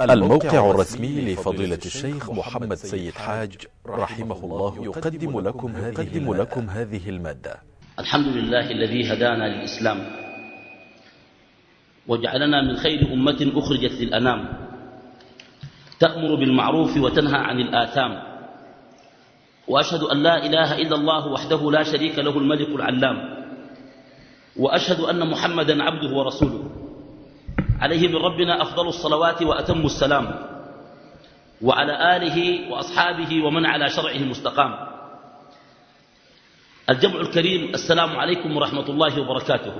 الموقع الرسمي لفضيلة الشيخ محمد سيد حاج رحمه الله يقدم لكم هذه, لكم هذه المادة. الحمد لله الذي هدانا للإسلام وجعلنا من خير أمة أخرجت للأنام. تأمر بالمعروف وتنهى عن الآثام. وأشهد أن لا إله إلا الله وحده لا شريك له الملك العلام. وأشهد أن محمدا عبده ورسوله. عليه من ربنا أفضل الصلوات وأتم السلام. وعلى آله وأصحابه ومن على شرعه مستقام الجمع الكريم السلام عليكم ورحمة الله وبركاته.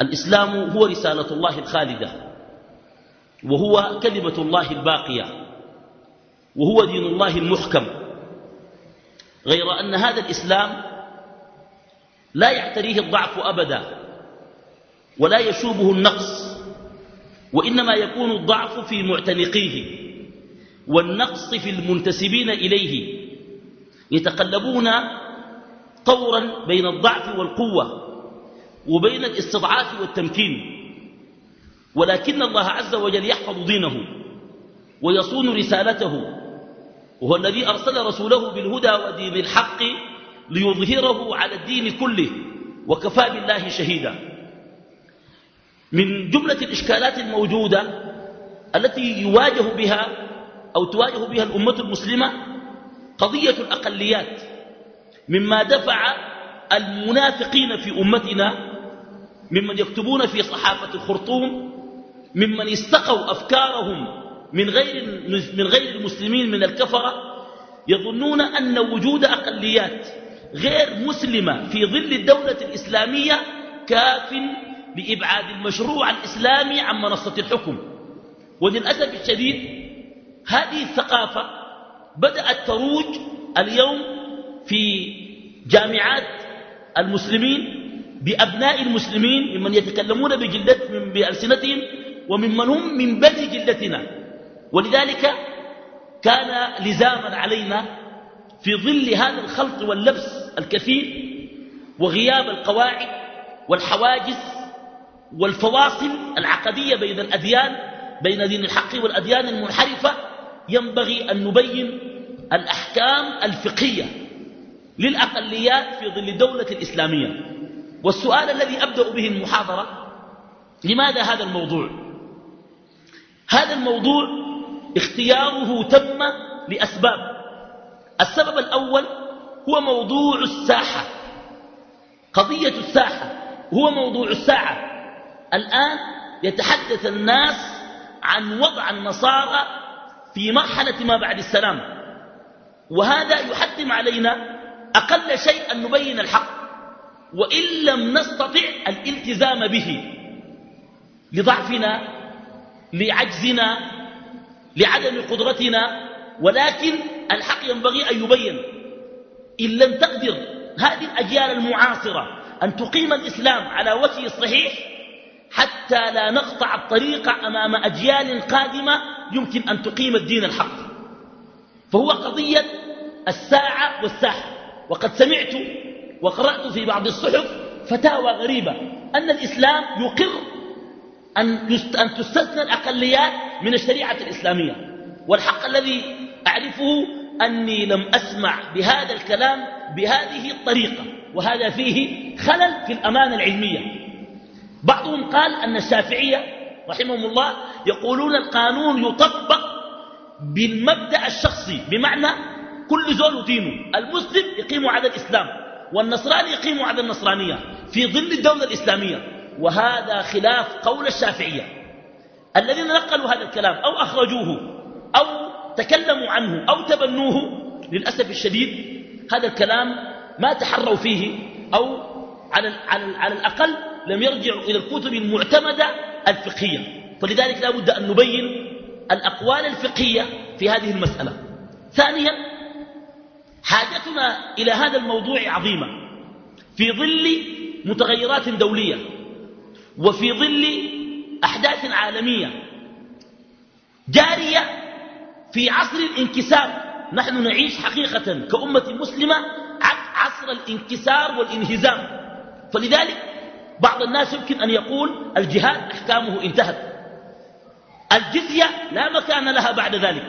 الإسلام هو رسالة الله الخالدة وهو كلمة الله الباقية وهو دين الله المحكم. غير أن هذا الإسلام لا يعتريه الضعف أبدا ولا يشوبه النقص وإنما يكون الضعف في معتنقيه والنقص في المنتسبين إليه يتقلبون طورا بين الضعف والقوة وبين الاستضعاف والتمكين ولكن الله عز وجل يحفظ دينه ويصون رسالته وهو الذي أرسل رسوله بالهدى ودين الحق ليظهره على الدين كله وكفى بالله شهيدا. من جملة الإشكالات الموجودة التي يواجه بها أو تواجه بها الأمة المسلمة قضية الأقليات مما دفع المنافقين في أمتنا ممن يكتبون في صحافة الخرطوم ممن استقوا أفكارهم من غير, من غير المسلمين من الكفرة يظنون أن وجود أقليات غير مسلمة في ظل الدولة الإسلامية كاف لإبعاد المشروع الإسلامي عن منصة الحكم. وللأسف الشديد هذه الثقافة بدأت تروج اليوم في جامعات المسلمين بأبناء المسلمين ممن يتكلمون بجلدتهم بألسنتهم وممن هم من بني جلدتنا ولذلك كان لزاما علينا في ظل هذا الخلط واللبس الكثير وغياب القواعد والحواجز والفواصل العقدية بين الأديان بين دين الحق والأديان المنحرفة ينبغي أن نبين الأحكام الفقهية للأقليات في ظل الدولة الإسلامية. والسؤال الذي أبدأ به المحاضرة لماذا هذا الموضوع؟ هذا الموضوع اختياره تم لأسباب. السبب الأول هو موضوع الساحة. قضية الساحة هو موضوع الساعة الآن يتحدث الناس عن وضع النصارى في مرحلة ما بعد السلام. وهذا يحتم علينا أقل شيء أن نبين الحق. وإن لم نستطع الالتزام به لضعفنا لعجزنا لعدم قدرتنا. ولكن الحق ينبغي أن يبين. إن لم تقدر هذه الأجيال المعاصرة أن تقيم الإسلام على وجهه الصحيح حتى لا نقطع الطريق أمام أجيال قادمة يمكن أن تقيم الدين الحق. فهو قضية الساعة والساحة. وقد سمعت وقرأت في بعض الصحف فتاوى غريبة أن الإسلام يقر أن تستثنى الأقليات من الشريعة الإسلامية. والحق الذي أعرفه أني لم أسمع بهذا الكلام بهذه الطريقة وهذا فيه خلل في الأمانة العلمية. بعضهم قال أن الشافعية رحمهم الله يقولون القانون يطبق بالمبدأ الشخصي بمعنى كل زول دينه المسلم يقيم على الإسلام والنصراني يقيم على النصرانية في ظل الدولة الإسلامية. وهذا خلاف قول الشافعية. الذين نقلوا هذا الكلام أو أخرجوه أو تكلموا عنه أو تبنوه للأسف الشديد هذا الكلام ما تحروا فيه أو على, على, على الأقل لم يرجعوا إلى الكتب المعتمدة الفقهية. فلذلك لا بد أن نبين الأقوال الفقهية في هذه المسألة. ثانيا حاجتنا إلى هذا الموضوع عظيمة. في ظل متغيرات دولية وفي ظل أحداث عالمية جارية في عصر الانكسار. نحن نعيش حقيقة كأمة مسلمة عصر الانكسار والانهزام. فلذلك بعض الناس يمكن أن يقول الجهاد أحكامه انتهت. الجزية لا مكان لها بعد ذلك.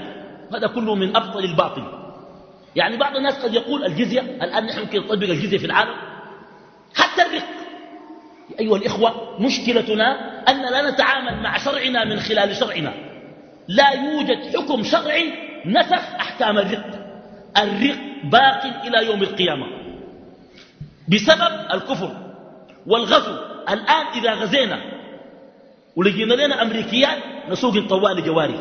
هذا كله من أبطل الباطل. يعني بعض الناس قد يقول الجزية الآن نحن يمكن نطبق الجزية في العالم. حتى الرق. أيها الإخوة مشكلتنا أن لا نتعامل مع شرعنا من خلال شرعنا. لا يوجد حكم شرعي نسخ أحكام الرق. الرق باق إلى يوم القيامة. بسبب الكفر والغزو. الآن إذا غزينا ولقينا لنا أمريكيات نسوق الطوال جواري.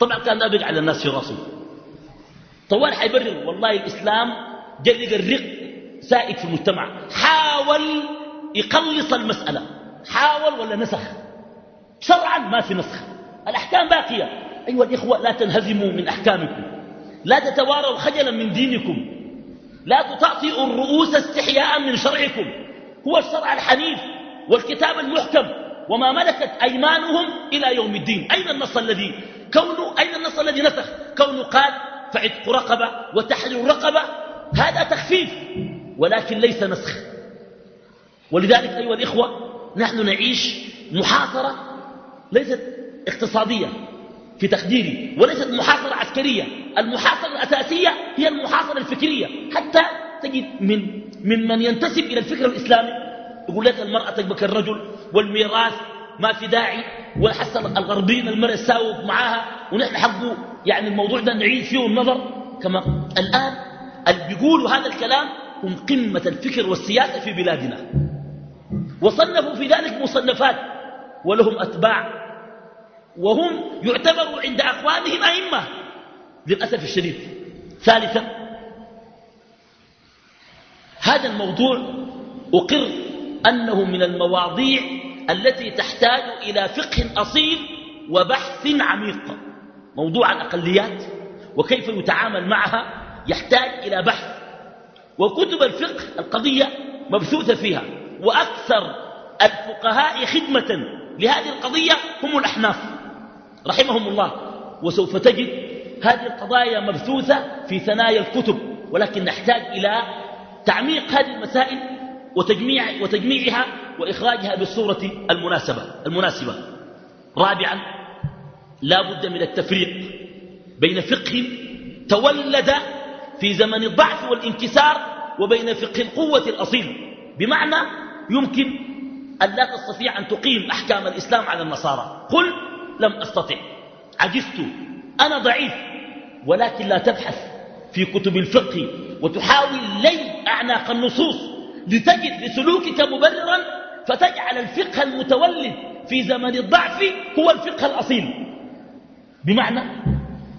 طبعا كان لا على الناس في راسه. طوال حيبرر والله الإسلام جلق الرق سائد في المجتمع. حاول يقلص المسألة. حاول ولا نسخ؟ شرعا ما في نسخ. الأحكام باقية. أيها الإخوة لا تنهزموا من أحكامكم. لا تتواروا خجلا من دينكم. لا تطأطئوا الرؤوس استحياء من شرعكم. هو الشرع الحنيف والكتاب المحكم. وما ملكت أيمانهم إلى يوم الدين. أين النص الذي كونه أين النص الذي نسخ؟ كونه قال فعتق رقبة وتحرير رقبة. هذا تخفيف ولكن ليس نسخ. ولذلك أيها الإخوة نحن نعيش محاصرة ليست اقتصادية في تقديري وليست محاصرة عسكرية. المحاصرة الأساسية هي المحاصرة الفكرية. حتى تجد من من من ينتسب إلى الفكر الإسلامي يقول لك المرأة تكبك الرجل والميراث ما في داعي والحسن الغربيين المرأة تساوق معاها ونحن حقه يعني الموضوع ده نعيد فيه النظر. كما الآن اللي بيقولوا هذا الكلام هم قمة الفكر والسياسة في بلادنا. وصنفوا في ذلك مصنفات ولهم أتباع وهم يعتبروا عند أخوانهم أئمة. للأسف الشديد. ثالثا هذا الموضوع أقر أنه من المواضيع التي تحتاج إلى فقه أصيل وبحث عميق. موضوع الأقليات وكيف يتعامل معها يحتاج إلى بحث. وكتب الفقه القضية مبثوثة فيها وأكثر الفقهاء خدمة لهذه القضية هم الأحناف. رحمهم الله وسوف تجد هذه القضايا مبثوثة في ثنايا الكتب. ولكن نحتاج إلى تعميق هذه المسائل وتجميع وتجميعها وإخراجها بالصورة المناسبة المناسبة. رابعا لا بد من التفريق بين فقه تولد في زمن الضعف والانكسار وبين فقه القوة الأصيل. بمعنى يمكن أن لا تستطيع أن تقيم أحكام الإسلام على النصارى. قل لم أستطع. عجزت. أنا ضعيف. ولكن لا تبحث في كتب الفقه وتحاول لي أعناق النصوص لتجد لسلوكك مبررا فتجعل الفقه المتولد في زمن الضعف هو الفقه الأصيل. بمعنى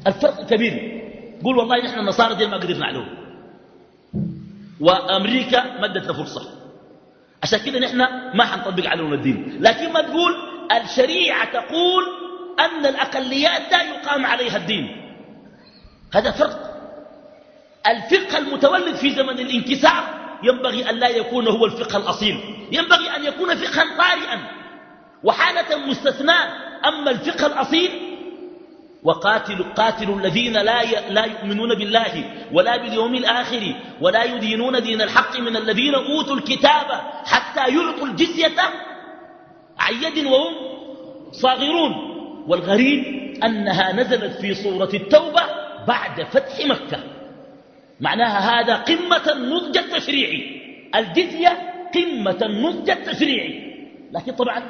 الفرق كبير. قول والله نحن النصارى دي ما قدرنا عليهم. وأمريكا مدت فرصة. عشان كده نحن ما حنطبق عليهم الدين. لكن ما تقول الشريعة تقول أن الأقليات لا يقام عليها الدين. هذا فرق. الفقه المتولد في زمن الانكسار ينبغي أن لا يكون هو الفقه الأصيل. ينبغي أن يكون فقها طارئا. وحالة مستثناء أما الفقه الأصيل وقاتلوا قاتلوا الذين لا لا يؤمنون بالله ولا باليوم الآخر ولا يدينون دين الحق من الذين أوتوا الكتاب حتى يعطوا الجزية عن يد وهم صاغرون. والغريب أنها نزلت في صورة التوبة بعد فتح مكة. معناها هذا قمة النضج التشريعي الجزية قمة النضج التشريعي لكن طبعا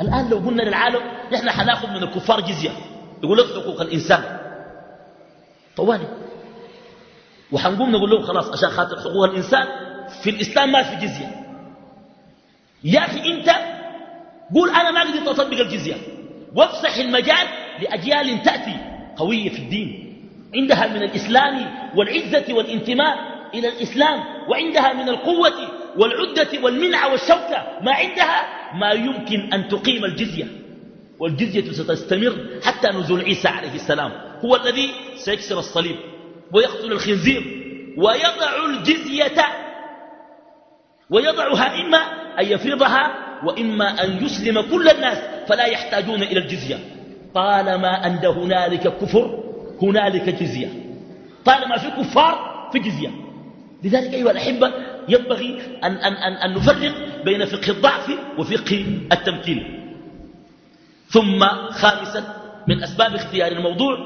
الآن لو قلنا للعالم نحن حناخذ من الكفار جزية. يقول لك حقوق الإنسان. طوالي. وحنقوم نقول لهم خلاص عشان خاطر حقوق الإنسان في الإسلام ما في جزية. يا أخي أنت قول أنا ما قدرت أطبق الجزية. وافسح المجال لأجيال تأتي قوية في الدين. عندها من الإسلام والعزة والانتماء إلى الإسلام وعندها من القوة والعدة والمنع والشوكة. ما عندها ما يمكن أن تقيم الجزية. والجزية ستستمر حتى نزول عيسى عليه السلام. هو الذي سيكسر الصليب ويقتل الخنزير ويضع الجزية ويضعها إما أن يفرضها وإما أن يسلم كل الناس فلا يحتاجون إلى الجزية. طالما أن هنالك كفر هنالك جزية. طالما في كفار في جزية. لذلك أيها الأحبة ينبغي أن, أن, أن, أن نفرق بين فقه الضعف وفقه التمكين. ثم خامسا من أسباب اختيار الموضوع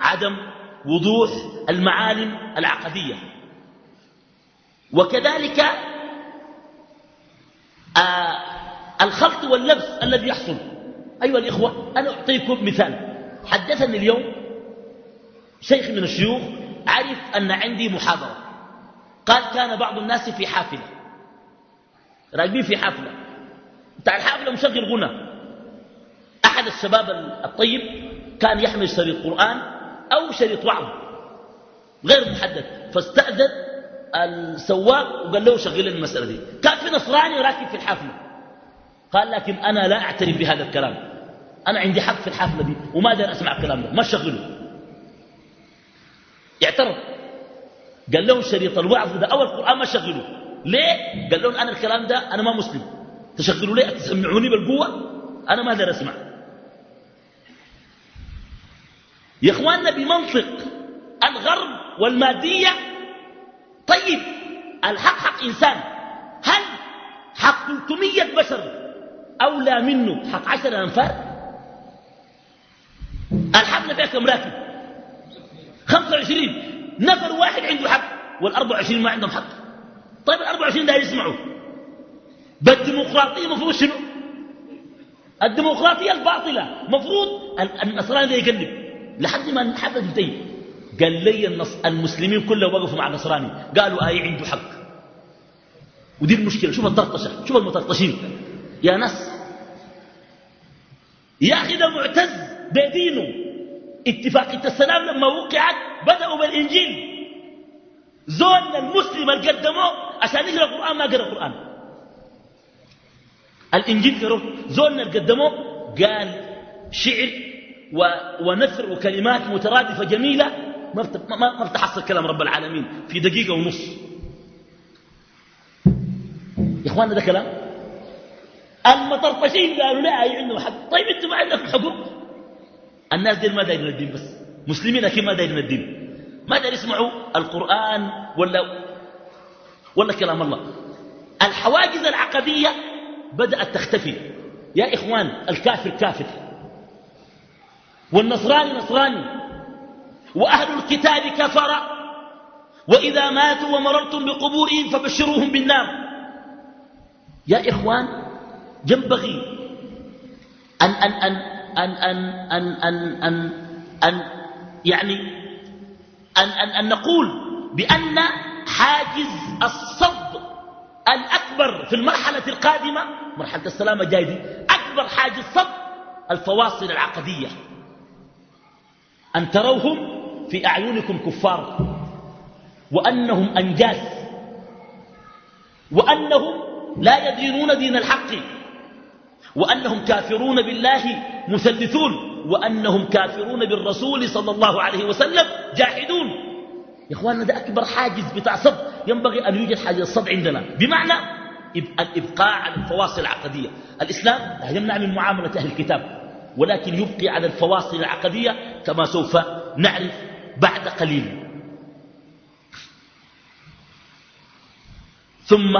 عدم وضوح المعالم العقدية. وكذلك آه الخلط واللبس الذي يحصل. أيها الإخوة أنا أعطيكم مثال. حدثني اليوم شيخ من الشيوخ عرف أن عندي محاضرة. قال كان بعض الناس في حافلة. راكبين في حافلة. بتاع الحافلة مشغل غنى. أحد الشباب الطيب كان يحمل شريط قرآن أو شريط وعظ غير محدد. فاستأذن السواق وقال له شغل المسألة دي. كان في نصراني راكب في الحافلة. قال لكن أنا لا أعترف بهذا الكلام. أنا عندي حق في الحافلة دي وما أقدر أسمع الكلام ده. ما شغله يعترض قال لهم شريط الوعظ ده أو القرآن ما شغله ليه؟ قال لهم أنا الكلام ده أنا ما مسلم. تشغلوا ليه؟ تسمعوني بالقوة؟ أنا ما أقدر أسمع. يا إخواننا بمنطق الغرب والمادية. طيب الحق حق إنسان. هل حق 300 بشر؟ أولى منه. حق 10 أنفار. الحقنا فيها كم راكب؟ 25 نفر واحد عنده حق وال24 ما عندهم حق. طيب ال24 ده يسمعوا. بالديمقراطية مفروض شنو؟ الديمقراطية الباطلة. مفروض النصراني ده يقلب. لحد ما حدث انتهي. قال لي النص المسلمين كلهم وقفوا مع النصراني. قالوا آي عنده حق. ودي المشكلة. شوف الطرطشة. شوف المطرطشين. يا ناس يا أخي ده معتز بدينه. اتفاقية السلام لما وقعت بدأوا بالإنجيل. زول المسلم اللي قدموه عشان يقرأ القرآن ما قرأ القرآن الإنجيل قرأ زولنا اللي قدموه قال شعر و... ونثر وكلمات مترادفة جميلة. ما بتحصل كلام رب العالمين. في دقيقة ونص. يا اخواننا ده كلام؟ المطرطشين قالوا لا عندهم حق. طيب أنتم ما عندكم حقوق؟ الناس دي ما دايرين الدين بس. مسلمين أكيد ما دايرين الدين. ما داير يسمعوا القرآن ولا ولا كلام الله. الحواجز العقدية بدأت تختفي. يا إخوان الكافر كافر. والنصراني نصراني. وأهل الكتاب كفر. وإذا ماتوا ومررتم بقبورهم فبشروهم بالنار. يا إخوان ينبغي أن أن أن أن أن أن أن أن أن يعني أن أن أن نقول بأن حاجز الصد الأكبر في المرحلة القادمة مرحلة السلامة جاي دي أكبر حاجز صد الفواصل العقدية. أن تروهم في أعينكم كفار وأنهم أنجاز وأنهم لا يدينون دين الحق. وأنهم كافرون بالله مثلثون وأنهم كافرون بالرسول صلى الله عليه وسلم جاحدون. يا إخواننا ده أكبر حاجز بتاع صد. ينبغي أن يوجد حاجز الصد عندنا. بمعنى الإبقاء على الفواصل العقدية. الإسلام لا يمنع من معاملة أهل الكتاب ولكن يبقي على الفواصل العقدية كما سوف نعرف بعد قليل. ثم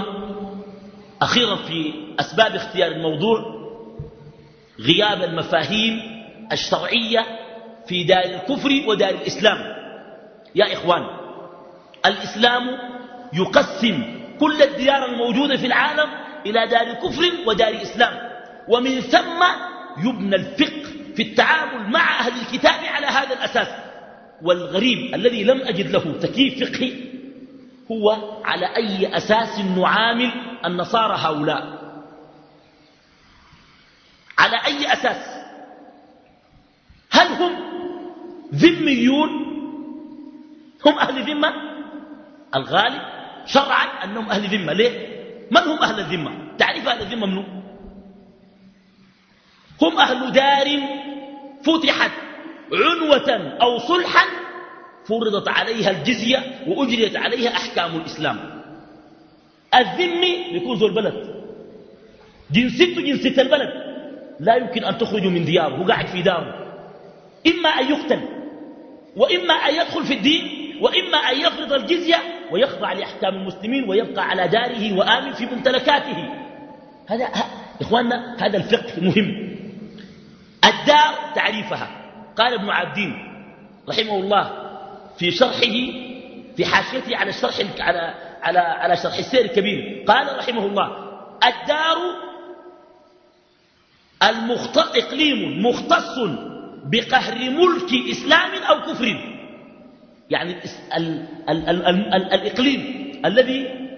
أخيرا في أسباب اختيار الموضوع غياب المفاهيم الشرعية في دار الكفر ودار الإسلام. يا إخوان الإسلام يقسم كل الديار الموجودة في العالم إلى دار كفر ودار إسلام. ومن ثم يبنى الفقه في التعامل مع أهل الكتاب على هذا الأساس. والغريب الذي لم أجد له تكييف فقهي هو على أي أساس نعامل النصارى هؤلاء. على أي أساس؟ هل هم ذميون؟ هم أهل ذمة؟ الغالب شرعا أنهم أهل ذمة ليه؟ من هم أهل الذمة؟ تعرف أهل الذمة منه هم أهل دار فتحت عنوة أو صلحا فرضت عليها الجزية وأجريت عليها أحكام الإسلام. الذمي يكون ذو البلد. جنسيته جنسية البلد. لا يمكن أن تخرجوا من دياره هو قاعد في داره. إما أن يقتل وإما أن يدخل في الدين وإما أن يفرض الجزية ويخضع لأحكام المسلمين ويبقى على داره وآمن في ممتلكاته. هذا إخواننا هذا الفقه مهم الدار تعريفها. قال ابن عبدين رحمه الله في شرحه في حاشيته على الشرح على على على شرح السير الكبير. قال رحمه الله الدار المخت... إقليم مختص بقهر ملك إسلام أو كفر. يعني ال ال ال ال ال الإقليم الذي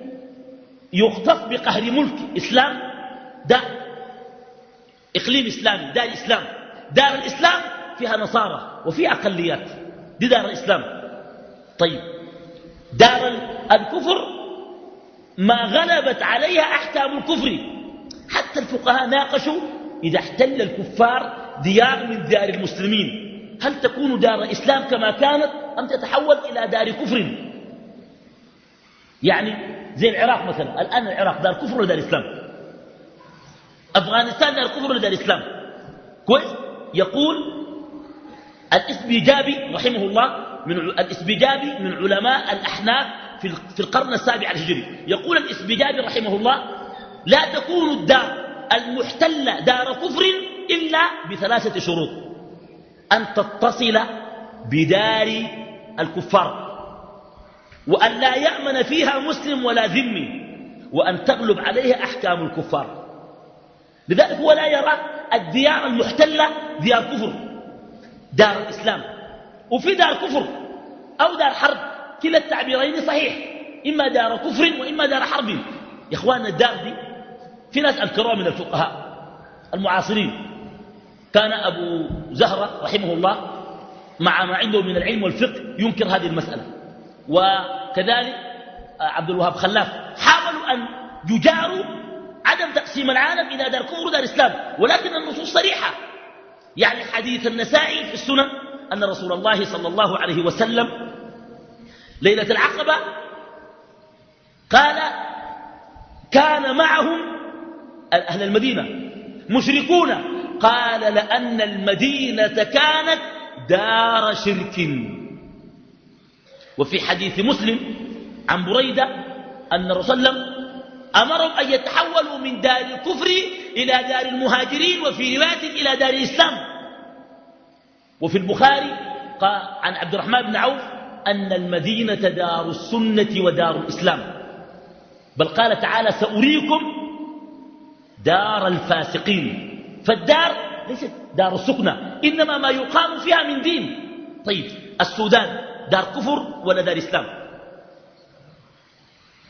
يختص بقهر ملك إسلام ده إقليم إسلامي دار إسلام دار الإسلام فيها نصارى وفي أقليات. دي دار الإسلام. طيب. دار الكفر ما غلبت عليها أحكام الكفر. حتى الفقهاء ناقشوا إذا احتل الكفار ديار من ديار المسلمين. هل تكون دار إسلام كما كانت أم تتحول إلى دار كفر؟ يعني زي العراق مثلا. الآن العراق دار كفر ولا دار إسلام؟ أفغانستان دار كفر ولا دار إسلام؟ كويس. يقول الإسبيجابي رحمه الله من الإسبيجابي من علماء الأحناف في القرن السابع الهجري. يقول الإسبيجابي رحمه الله لا تكون الدار المحتلة دار كفر إلا بثلاثة شروط. أن تتصل بدار الكفار. وأن لا يأمن فيها مسلم ولا ذمي. وأن تغلب عليها أحكام الكفار. لذلك هو لا يرى الديار المحتلة ديار كفر. دار الإسلام. وفي دار كفر أو دار حرب كلا التعبيرين صحيح. إما دار كفر وإما دار حرب. يا إخواننا الدار دي في ناس أنكروها من الفقهاء المعاصرين. كان أبو زهرة رحمه الله مع ما عنده من العلم والفقه ينكر هذه المسألة. وكذلك عبد الوهاب خلاف حاولوا أن يجاروا عدم تقسيم العالم إلى دار كفر ودار إسلام ولكن النصوص صريحة. يعني حديث النسائي في السنن أن رسول الله صلى الله عليه وسلم ليلة العقبة قال كان معهم أهل المدينة. مشركون. قال لأن المدينة كانت دار شرك. وفي حديث مسلم عن بريدة أن الرسول أمرهم أن يتحولوا من دار الكفر إلى دار المهاجرين وفي رواية إلى دار الإسلام. وفي البخاري قال عن عبد الرحمن بن عوف أن المدينة دار السنة ودار الإسلام. بل قال تعالى سأريكم دار الفاسقين. فالدار ليست دار السكنة إنما ما يقام فيها من دين. طيب السودان دار كفر ولا دار إسلام؟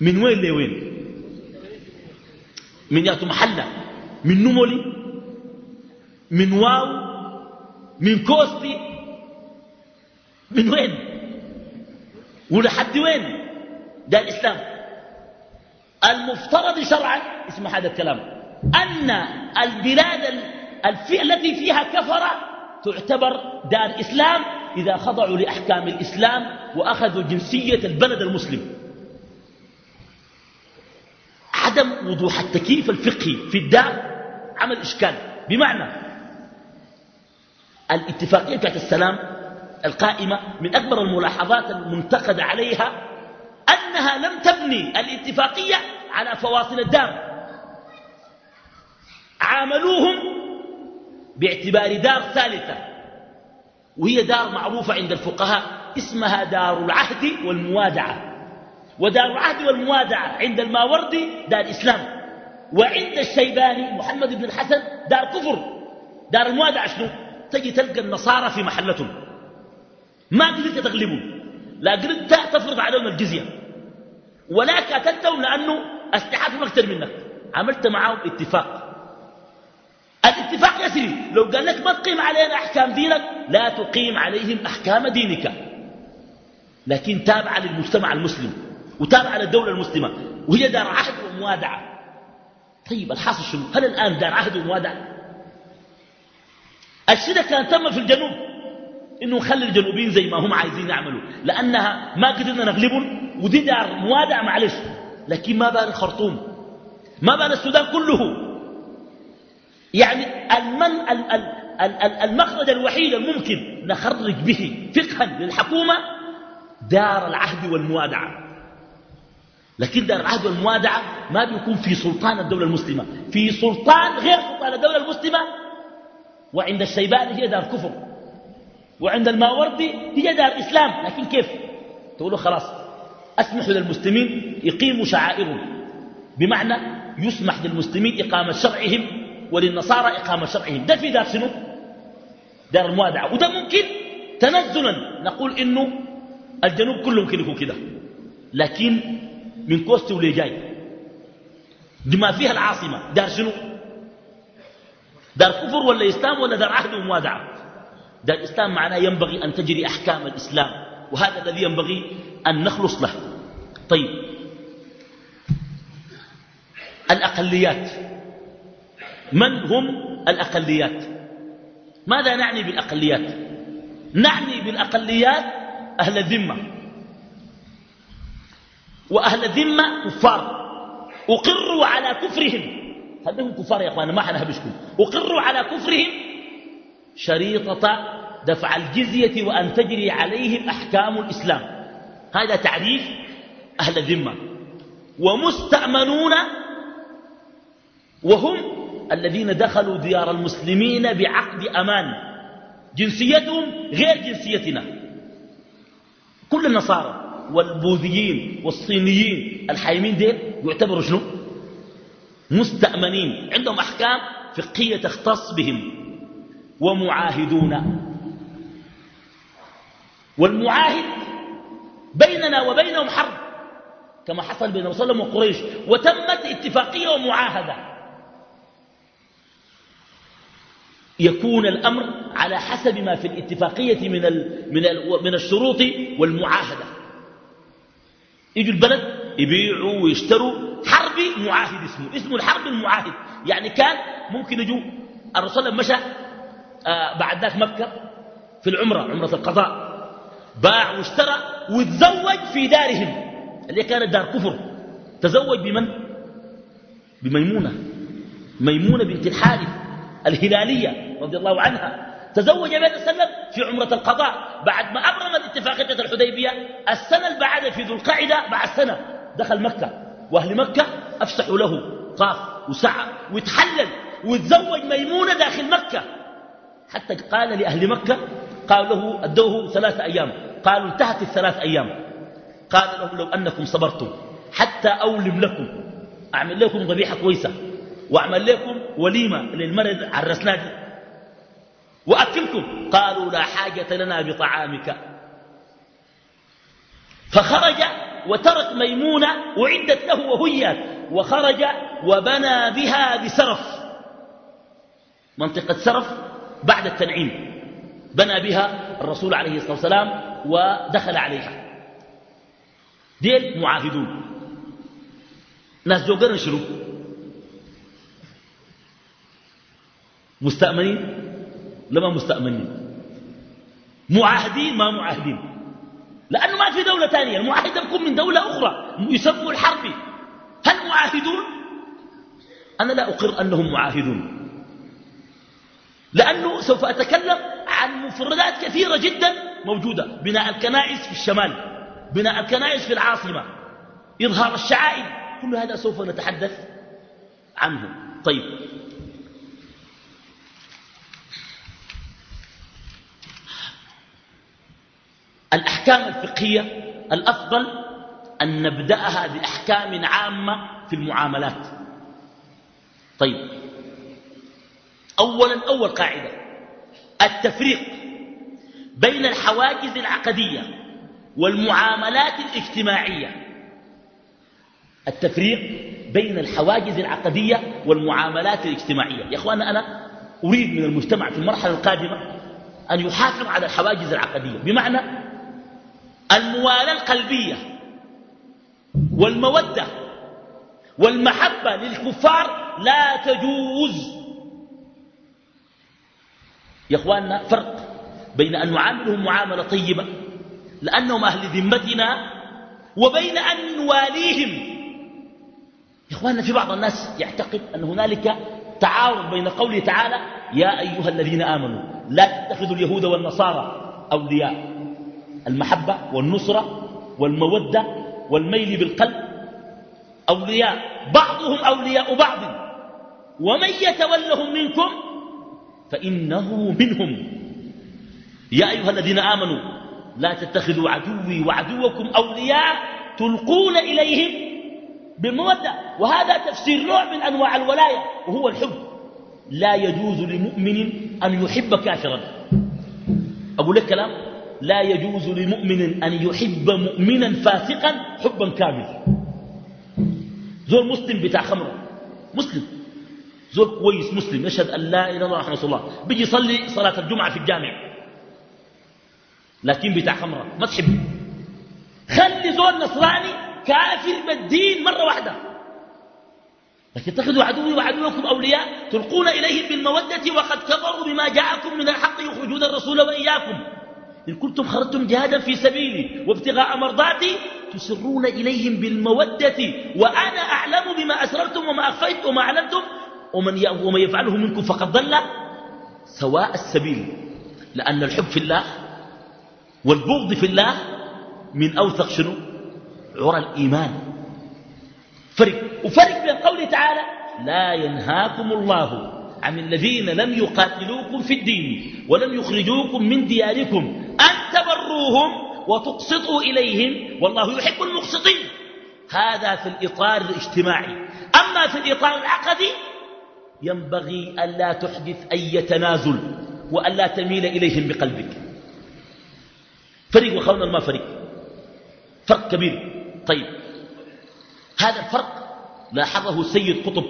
من وين لوين؟ من ياتو محلة؟ من نمولي؟ من واو؟ من كوستي؟ من وين؟ ولحد وين؟ ده الإسلام. المفترض شرعا اسمع هذا الكلام. أن البلاد التي فيها كفرة تعتبر دار إسلام إذا خضعوا لأحكام الإسلام وأخذوا جنسية البلد المسلم. عدم وضوح التكييف الفقهي في الدار عمل إشكال. بمعنى الاتفاقية بتاعت السلام القائمة من أكبر الملاحظات المنتقد عليها أنها لم تبني الاتفاقية على فواصل الدار. عاملوهم باعتبار دار ثالثة وهي دار معروفة عند الفقهاء اسمها دار العهد والموادعة. ودار العهد والموادعة عند الماوردي دار إسلام وعند الشيباني محمد بن الحسن دار كفر. دار الموادعة شنو؟ تجي تلقى النصارى في محلتهم. ما قدرت تغلبهم لا قدرت تفرض عليهم الجزية. ولا قاتلتهم لأنه أسلحتهم أكثر منك. عملت معهم اتفاق. الاتفاق يسري لو قال لك ما تقيم علينا أحكام دينك لا تقيم عليهم أحكام دينك. لكن تابعة للمجتمع المسلم وتابعة للدولة المسلمة وهي دار عهد وموادعة. طيب الحاصل شنو؟ هل الآن دار عهد وموادعة؟ الشيء كان تم في الجنوب إنه نخلي الجنوبيين زي ما هم عايزين يعملوا. لأنها ما قدرنا نغلبهم ودي دار موادعة معلش. لكن ما بال الخرطوم ما بال السودان كله. يعني المن المخرج الوحيد الممكن نخرج به فقها للحكومة دار العهد والموادعة. لكن دار العهد والموادعة ما بيكون في سلطان الدولة المسلمة. في سلطان غير سلطان الدولة المسلمة. وعند الشيباني هي دار كفر. وعند الماوردي هي دار إسلام. لكن كيف؟ تقولوا خلاص. أسمحوا للمسلمين يقيموا شعائرهم. بمعنى يسمح للمسلمين إقامة شرعهم وللنصارى إقامة شرعهم. ده في دار شنو؟ دار الموادعة وده ممكن تنزلا. نقول إنه الجنوب كله ممكن يكون كده. لكن من كوست ولي جاي. بما فيها العاصمة. دار شنو؟ دار كفر ولا إسلام ولا دار عهد وموادعة دار الإسلام معناه ينبغي أن تجري أحكام الإسلام. وهذا الذي ينبغي أن نخلص له. طيب. الأقليات. من هم الأقليات؟ ماذا نعني بالأقليات؟ نعني بالأقليات أهل الذمة وأهل الذمة كفار. أقروا على كفرهم. هذهم كفار يا أخوانا ما حنهبشكم أقروا على كفرهم شريطة دفع الجزية وأن تجري عليهم أحكام الإسلام. هذا تعريف أهل الذمة ومستأمنون وهم الذين دخلوا ديار المسلمين بعقد أمان. جنسيتهم غير جنسيتنا. كل النصارى والبوذيين والصينيين الحايمين ديل يعتبروا شنو؟ مستأمنين. عندهم أحكام فقهية تختص بهم. ومعاهدون. والمعاهد بيننا وبينهم حرب كما حصل بين وسلم وقريش. وتمت اتفاقية ومعاهدة. يكون الأمر على حسب ما في الاتفاقية من, من, من الشروط والمعاهدة. يجوا البلد يبيعوا ويشتروا حرب معاهد اسمه اسمه الحرب المعاهد. يعني كان ممكن يجوا الرسول مشى آه بعد ذاك مكة في العمرة عمرة القضاء باع واشترى وتزوج في دارهم اللي كانت دار كفر. تزوج بمن؟ بميمونة. ميمونة بنت الحارث الهلالية. رضي الله عنها. تزوج النبي صلى الله عليه وسلم في عمرة القضاء. بعد ما أبرمت اتفاقية الحديبية السنة اللي في ذو القعدة بعد سنة دخل مكة. وأهل مكة أفسحوا له. طاف وسعى وتحلل وتزوج ميمونة داخل مكة. حتى قال لأهل مكة قال له أدوه ثلاثة أيام. قالوا انتهت الثلاث أيام. قال له لو أنكم صبرتم حتى أولم لكم. أعمل لكم ذبيحة كويسة. وأعمل لكم وليمة للمرض عرسنا وأكلكم. قالوا لا حاجة لنا بطعامك. فخرج وترك ميمونة وعدت له وهيات وخرج وبنى بها بسرف. منطقة سرف بعد التنعيم. بنى بها الرسول عليه الصلاة والسلام ودخل عليها. ديل معاهدون. ناس جوقرن شنو؟ مستأمنين؟ لما مستأمنين. معاهدين ما معاهدين. لأنه ما في دولة ثانية. المعاهد يكون من دولة أخرى. يسموا الحرب هل معاهدون؟ أنا لا أقر أنهم معاهدون. لأنه سوف أتكلم عن مفردات كثيرة جدا موجودة. بناء الكنائس في الشمال. بناء الكنائس في العاصمة. إظهار الشعائر كل هذا سوف نتحدث عنه طيب. الأحكام الفقهية الأفضل أن نبدأها بأحكام عامة في المعاملات. طيب. أولا أول قاعدة. التفريق بين الحواجز العقدية والمعاملات الاجتماعية. التفريق بين الحواجز العقدية والمعاملات الاجتماعية. يا أخوانا أنا أريد من المجتمع في المرحلة القادمة أن يحافظ على الحواجز العقدية. بمعنى الموالاة القلبية والمودة والمحبة للكفار لا تجوز. يا إخواننا فرق بين أن نعاملهم معاملة طيبة لأنهم أهل ذمتنا وبين أن نواليهم. يا إخواننا في بعض الناس يعتقد أن هنالك تعارض بين قوله تعالى يا أيها الذين آمنوا لا تتخذوا اليهود والنصارى أولياء. المحبة والنصرة والمودة والميل بالقلب. أولياء بعضهم أولياء بعض. ومن يتولهم منكم فإنه منهم. يا أيها الذين آمنوا لا تتخذوا عدوي وعدوكم أولياء تلقون إليهم بالمودة وهذا تفسير نوع من أنواع الولاية وهو الحب. لا يجوز لمؤمن أن يحب كافرا. أقول لك كلام؟ لا يجوز لمؤمن أن يحب مؤمنا فاسقا حبا كامل زول مسلم بتاع خمرة. مسلم. زول كويس مسلم. يشهد أن لا إله إلا الله محمد رسول الله. بيجي يصلي صلاة الجمعة في الجامع. لكن بتاع خمرة ما تحبه خلي زول نصراني كافر بالدين مرة واحدة. لكن اتخذوا عدوي وعدوكم أولياء تلقون إليهم بالمودة وقد كفروا بما جاءكم من الحق يخرجون الرسول وإياكم. إن كنتم خرجتم جهادا في سبيلي وابتغاء مرضاتي تسرون إليهم بالمودة وأنا أعلم بما أسررتم وما أخفيتم وما أعلنتم ومن ومن يفعله منكم فقد ضل سواء السبيل لأن الحب في الله والبغض في الله من أوثق شنو؟ عرى الإيمان. فرق. وفرق بين قوله تعالى لا ينهاكم الله عن الذين لم يقاتلوكم في الدين ولم يخرجوكم من دياركم أن تبروهم وتقسطوا إليهم والله يحب المقسطين. هذا في الإطار الاجتماعي. أما في الإطار العقدي ينبغي ألا تحدث أي تنازل وألا تميل إليهم بقلبك. فرق وخونا ما فرق فرق كبير. طيب. هذا الفرق لاحظه السيد قطب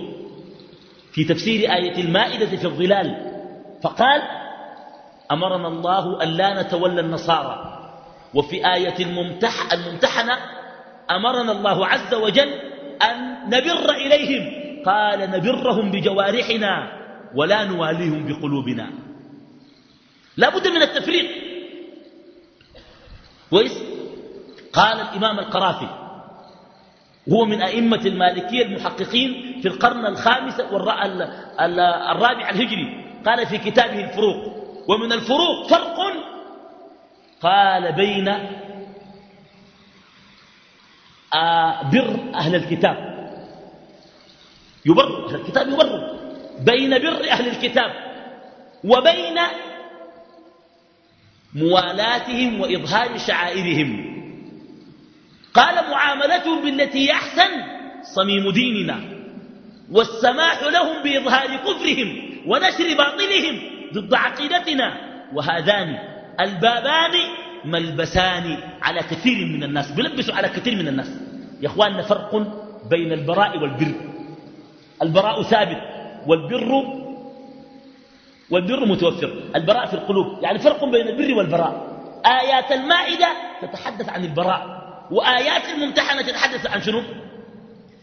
في تفسير آية المائدة في الظلال فقال أمرنا الله أن لا نتولى النصارى. وفي آية الممتح الممتحنة أمرنا الله عز وجل أن نبر إليهم. قال نبرهم بجوارحنا ولا نواليهم بقلوبنا. لا بد من التفريق. كويس؟ قال الإمام القرافي هو من أئمة المالكية المحققين في القرن الخامس الرابع الهجري. قال في كتابه الفروق ومن الفروق فرق. قال بين آه، بر أهل الكتاب. يبر أهل الكتاب يبر. بين بر أهل الكتاب وبين موالاتهم وإظهار شعائرهم. قال معاملتهم بالتي أحسن صميم ديننا والسماح لهم بإظهار كفرهم ونشر باطلهم ضد عقيدتنا. وهذان البابان ملبسان على كثير من الناس بيلبسوا على كثير من الناس. يا إخواننا فرق بين البراء والبر. البراء ثابت والبر والبر متوفر. البراء في القلوب يعني فرق بين البر والبراء. آيات المائدة تتحدث عن البراء وآيات الممتحنة تتحدث عن شنو؟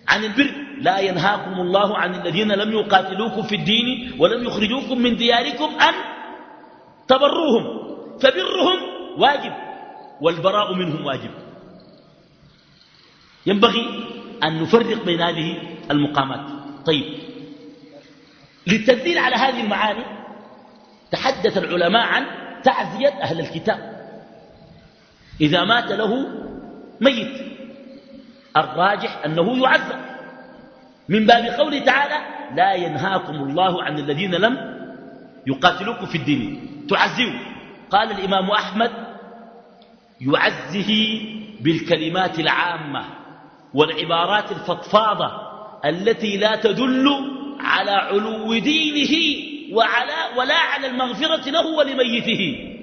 عن البر. لا ينهاكم الله عن الذين لم يقاتلوكم في الدين ولم يخرجوكم من دياركم أن تبروهم. فبرهم واجب والبراء منهم واجب. ينبغي أن نفرق بين هذه المقامات. طيب للتدليل على هذه المعاني تحدث العلماء عن تعزية أهل الكتاب. إذا مات له ميت الراجح أنه يعزى من باب قوله تعالى لا ينهاكم الله عن الذين لم يقاتلوكم في الدين. تعزيه قال الإمام أحمد يعزه بالكلمات العامة والعبارات الفضفاضة التي لا تدل على علو دينه وعلى ولا على المغفرة له ولميته.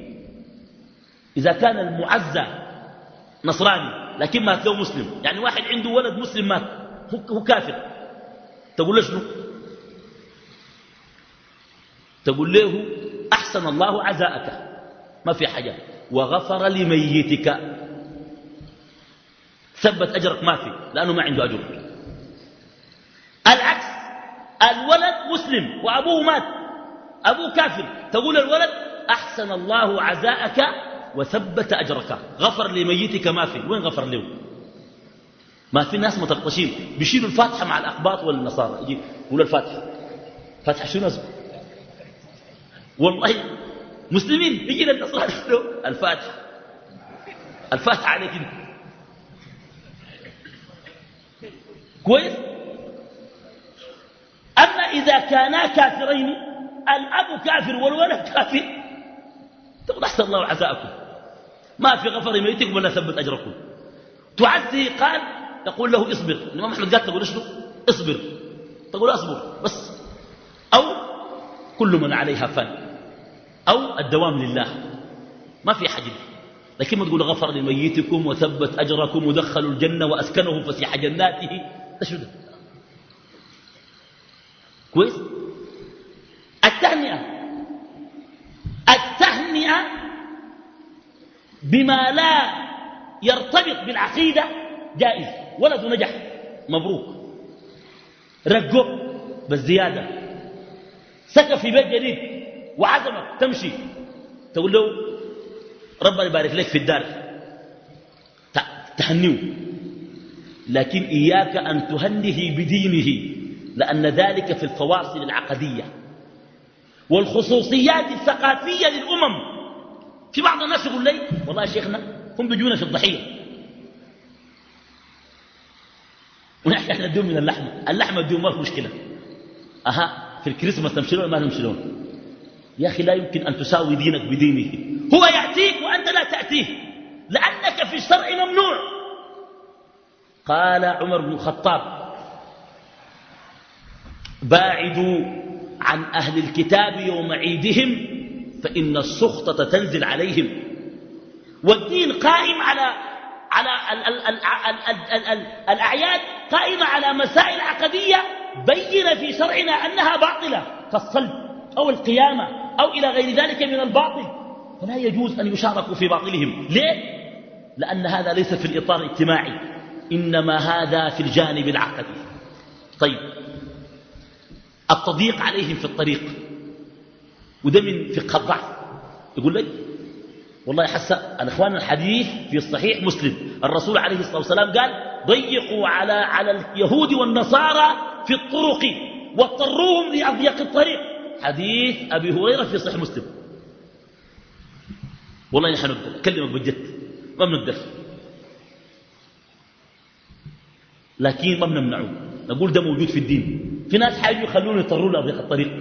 إذا كان المعزى نصراني لكن مات له مسلم. يعني واحد عنده ولد مسلم مات هو كافر. تقول له شنو؟ تقول له أحسن الله عزاءك. ما في حاجة. وغفر لميتك. ثبت أجرك ما في لأنه ما عنده أجر. العكس الولد مسلم وأبوه مات أبوه كافر. تقول الولد أحسن الله عزاءك وثبت أجرك. غفر لميتك ما في. وين غفر له؟ ما في ناس مطرطشين بيشيلوا الفاتحة مع الأقباط والنصارى. يجي يقول الفاتحة. فاتحة شنو اسمه؟ والله مسلمين. يجي للنصارى الفاتحة. الفاتحة عليك انت. كويس؟ أما إذا كانا كافرين الأب كافر والولد كافر. تقول أحسن الله عزاءكم. ما في غفر ميتكم ولا ثبت أجركم. تعزي قال تقول له اصبر. الإمام أحمد قال تقول شنو اصبر. تقول أصبر. بس. أو كل من عليها فان. أو الدوام لله. ما في حجم لكن ما تقول غفر لميتكم وثبت أجركم ودخلوا الجنة وأسكنه فسيح جناته. ده؟ كويس؟ التهنئة. التهنئة بما لا يرتبط بالعقيدة جائز. ولد نجح مبروك. رقه بالزيادة. سكن في بيت جديد وعزمك تمشي. تقول له ربنا يبارك لك في الدار. تهنيه لكن إياك أن تهنه بدينه لأن ذلك في الفواصل العقدية. والخصوصيات الثقافية للأمم. في بعض الناس يقول لي والله يا شيخنا هم بيجونا في الضحية. ونحن إحنا ندوم من اللحمة. اللحمة ندوم ما في مشكلة. أها في الكريسماس تمشلون ما تمشلون يا أخي لا يمكن أن تساوي دينك بدينه هو يأتيك وأنت لا تأتيه. لأنك في الشرع ممنوع. قال عمر بن الخطاب باعدوا عن أهل الكتاب يوم عيدهم فإن السخطة تنزل عليهم. والدين قائم على على ال ال ال ال ال ال الأعياد قائمة على مسائل عقدية بين في شرعنا أنها باطلة كالصلب أو القيامة أو إلى غير ذلك من الباطل. فلا يجوز أن يشاركوا في باطلهم. ليه؟ لأن هذا ليس في الإطار الاجتماعي إنما هذا في الجانب العقدي. طيب. التضييق عليهم في الطريق. وده من فقه الضعف. يقول لك والله حس الإخوان الحديث في الصحيح مسلم. الرسول عليه الصلاة والسلام قال ضيقوا على على اليهود والنصارى في الطرق واضطروهم لأضيق الطريق. حديث أبي هريرة في صحيح مسلم. والله نحن نقدر بجد ما بنقدر. لكن ما بنمنعه. نقول ده موجود في الدين. في ناس حاجوا يخلونا يضطروا لأضيق الطريق.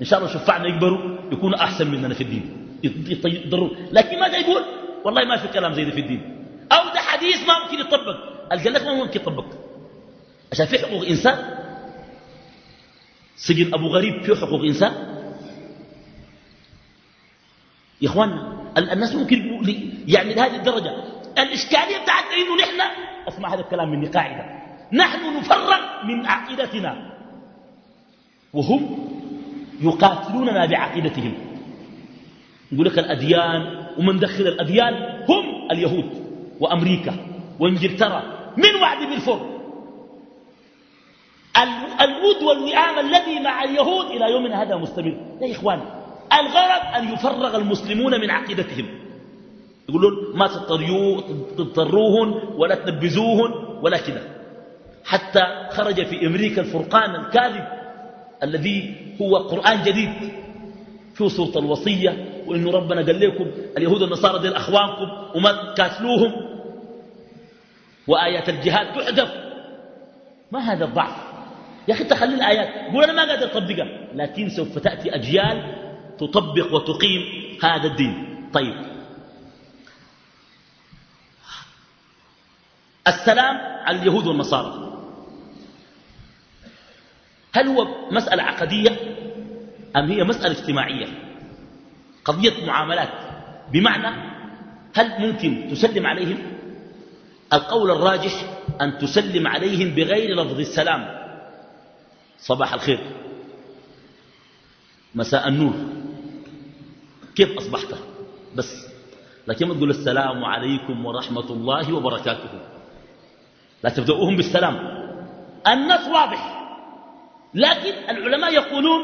إن شاء الله شفعنا يكبروا يكونوا أحسن مننا في الدين. يضروا لكن ماذا يقول؟ والله ما في كلام زي ده في الدين. أو ده حديث ما ممكن يطبق. الجنة ما ممكن يطبق. عشان في حقوق إنسان. سجن أبو غريب فيه حقوق إنسان. يا إخواننا الناس ممكن يعني لهذه الدرجة. الإشكالية بتاعتنا إنه نحن أسمع هذا الكلام مني قاعدة. نحن نفرق من عقيدتنا. وهم يقاتلوننا بعقيدتهم. يقول لك الأديان ومن دخل الأديان هم اليهود وأمريكا وإنجلترا. من وعد بالفر الود والوئام الذي مع اليهود إلى يومنا هذا مستمر. يا إخوان الغرض أن يفرغ المسلمون من عقيدتهم. يقولون ما تضطروهن ولا تنبذوهن ولا كذا. حتى خرج في أمريكا الفرقان الكاذب الذي هو قرآن جديد في سورة الوصية وإنه ربنا قال لكم اليهود والنصارى دين أخوانكم وما تكاسلوهم وآيات الجهاد تحذف. ما هذا الضعف؟ يا أخي تخلي الآيات. قول أنا ما قادر أطبقها. لكن سوف تأتي أجيال تطبق وتقيم هذا الدين. طيب. السلام على اليهود والنصارى. هل هو مسألة عقدية أم هي مسألة اجتماعية؟ قضية معاملات. بمعنى هل ممكن تسلم عليهم؟ القول الراجح أن تسلم عليهم بغير لفظ السلام. صباح الخير. مساء النور. كيف أصبحت؟ بس. لكن ما تقول السلام عليكم ورحمة الله وبركاته. لا تبدأوهم بالسلام. النص واضح. لكن العلماء يقولون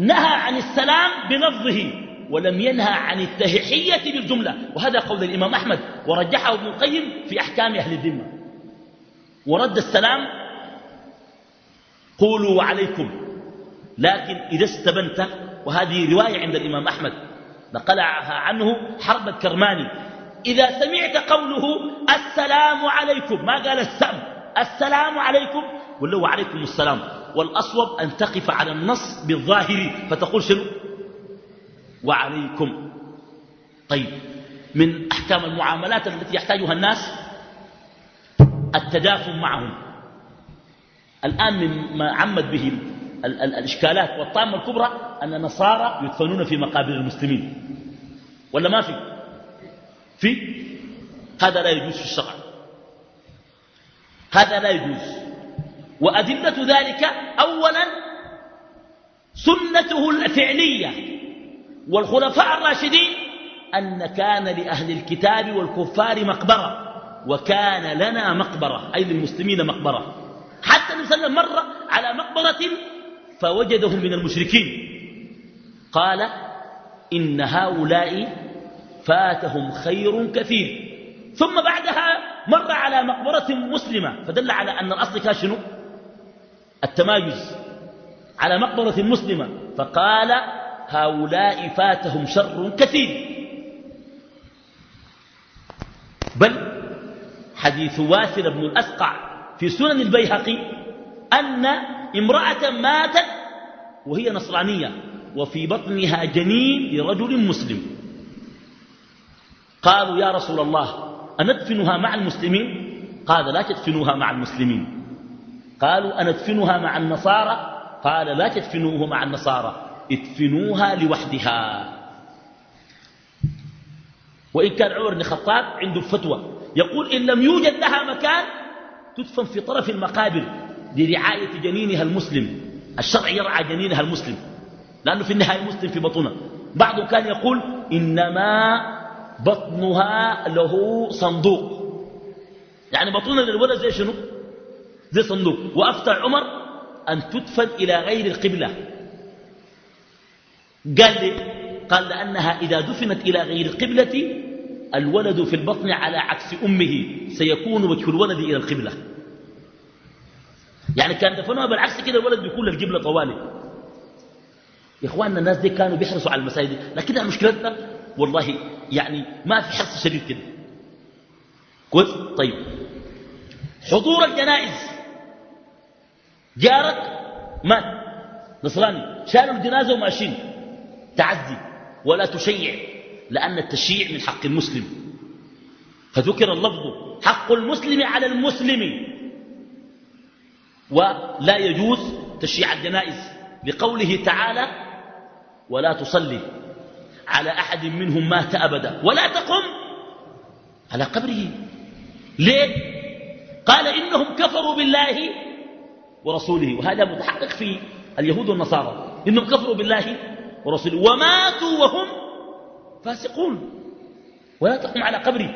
نهى عن السلام بلفظه. ولم ينهى عن التهحية بالجملة. وهذا قول الإمام أحمد ورجحه ابن القيم في أحكام أهل الذمة. ورد السلام قولوا وعليكم لكن إذا استبنت وهذه رواية عند الإمام أحمد. نقلعها عنه حرب الكرماني. إذا سمعت قوله السلام عليكم ما قال السلام السلام عليكم ولا وعليكم السلام والأصوب أن تقف على النص بالظاهر فتقول شنو؟ وعليكم. طيب من أحكام المعاملات التي يحتاجها الناس التدافن معهم. الآن مما عمد به ال ال الإشكالات والطامة الكبرى أن النصارى يدفنون في مقابر المسلمين. ولا ما في؟ في؟ هذا لا يجوز في الشرع. هذا لا يجوز. وأدلة ذلك أولا سنته الفعلية. والخلفاء الراشدين أن كان لأهل الكتاب والكفار مقبرة وكان لنا مقبرة أي للمسلمين مقبرة. حتى النبي صلى الله عليه وسلم مر على مقبرة فوجدهم من المشركين. قال إن هؤلاء فاتهم خير كثير. ثم بعدها مر على مقبرة مسلمة فدل على أن الأصل كان شنو؟ التمايز. على مقبرة مسلمة فقال هؤلاء فاتهم شر كثير. بل حديث واسر بن الأسقع في سنن البيهقي أن امرأة ماتت وهي نصرانية وفي بطنها جنين لرجل مسلم. قالوا يا رسول الله أندفنها مع المسلمين؟ قال لا تدفنوها مع المسلمين. قالوا أندفنها مع النصارى؟ قال لا تدفنوه مع النصارى. ادفنوها لوحدها. وإن كان عمر بن الخطاب عنده فتوى يقول إن لم يوجد لها مكان تدفن في طرف المقابر لرعاية جنينها المسلم. الشرع يرعى جنينها المسلم لأنه في النهاية مسلم في بطنها بعضه كان يقول إنما بطنها له صندوق. يعني بطنها للولد زي شنو؟ زي صندوق. وأفتى عمر أن تدفن إلى غير القبلة. قال لي قال لأنها إذا دفنت إلى غير القبلة الولد في البطن على عكس أمه سيكون وجه الولد إلى القبلة. يعني كان دفنوها بالعكس كده الولد بيكون للقبلة طوالي. يا إخواننا الناس دي كانوا بيحرصوا على المساجد لكن مشكلتنا. والله يعني ما في حرص شديد كده. كويس طيب. حضور الجنائز. جارك مات. نصراني. شالوا الجنازة وماشيين. تعزي ولا تشيع لأن التشييع من حق المسلم. فذكر اللفظ حق المسلم على المسلم. ولا يجوز تشييع الجنائز لقوله تعالى ولا تصلي على أحد منهم مات أبدا ولا تقم على قبره ليه؟ قال إنهم كفروا بالله ورسوله وهذا متحقق في اليهود والنصارى. إنهم كفروا بالله ورسوله وماتوا وهم فاسقون. ولا تقوم على قبري.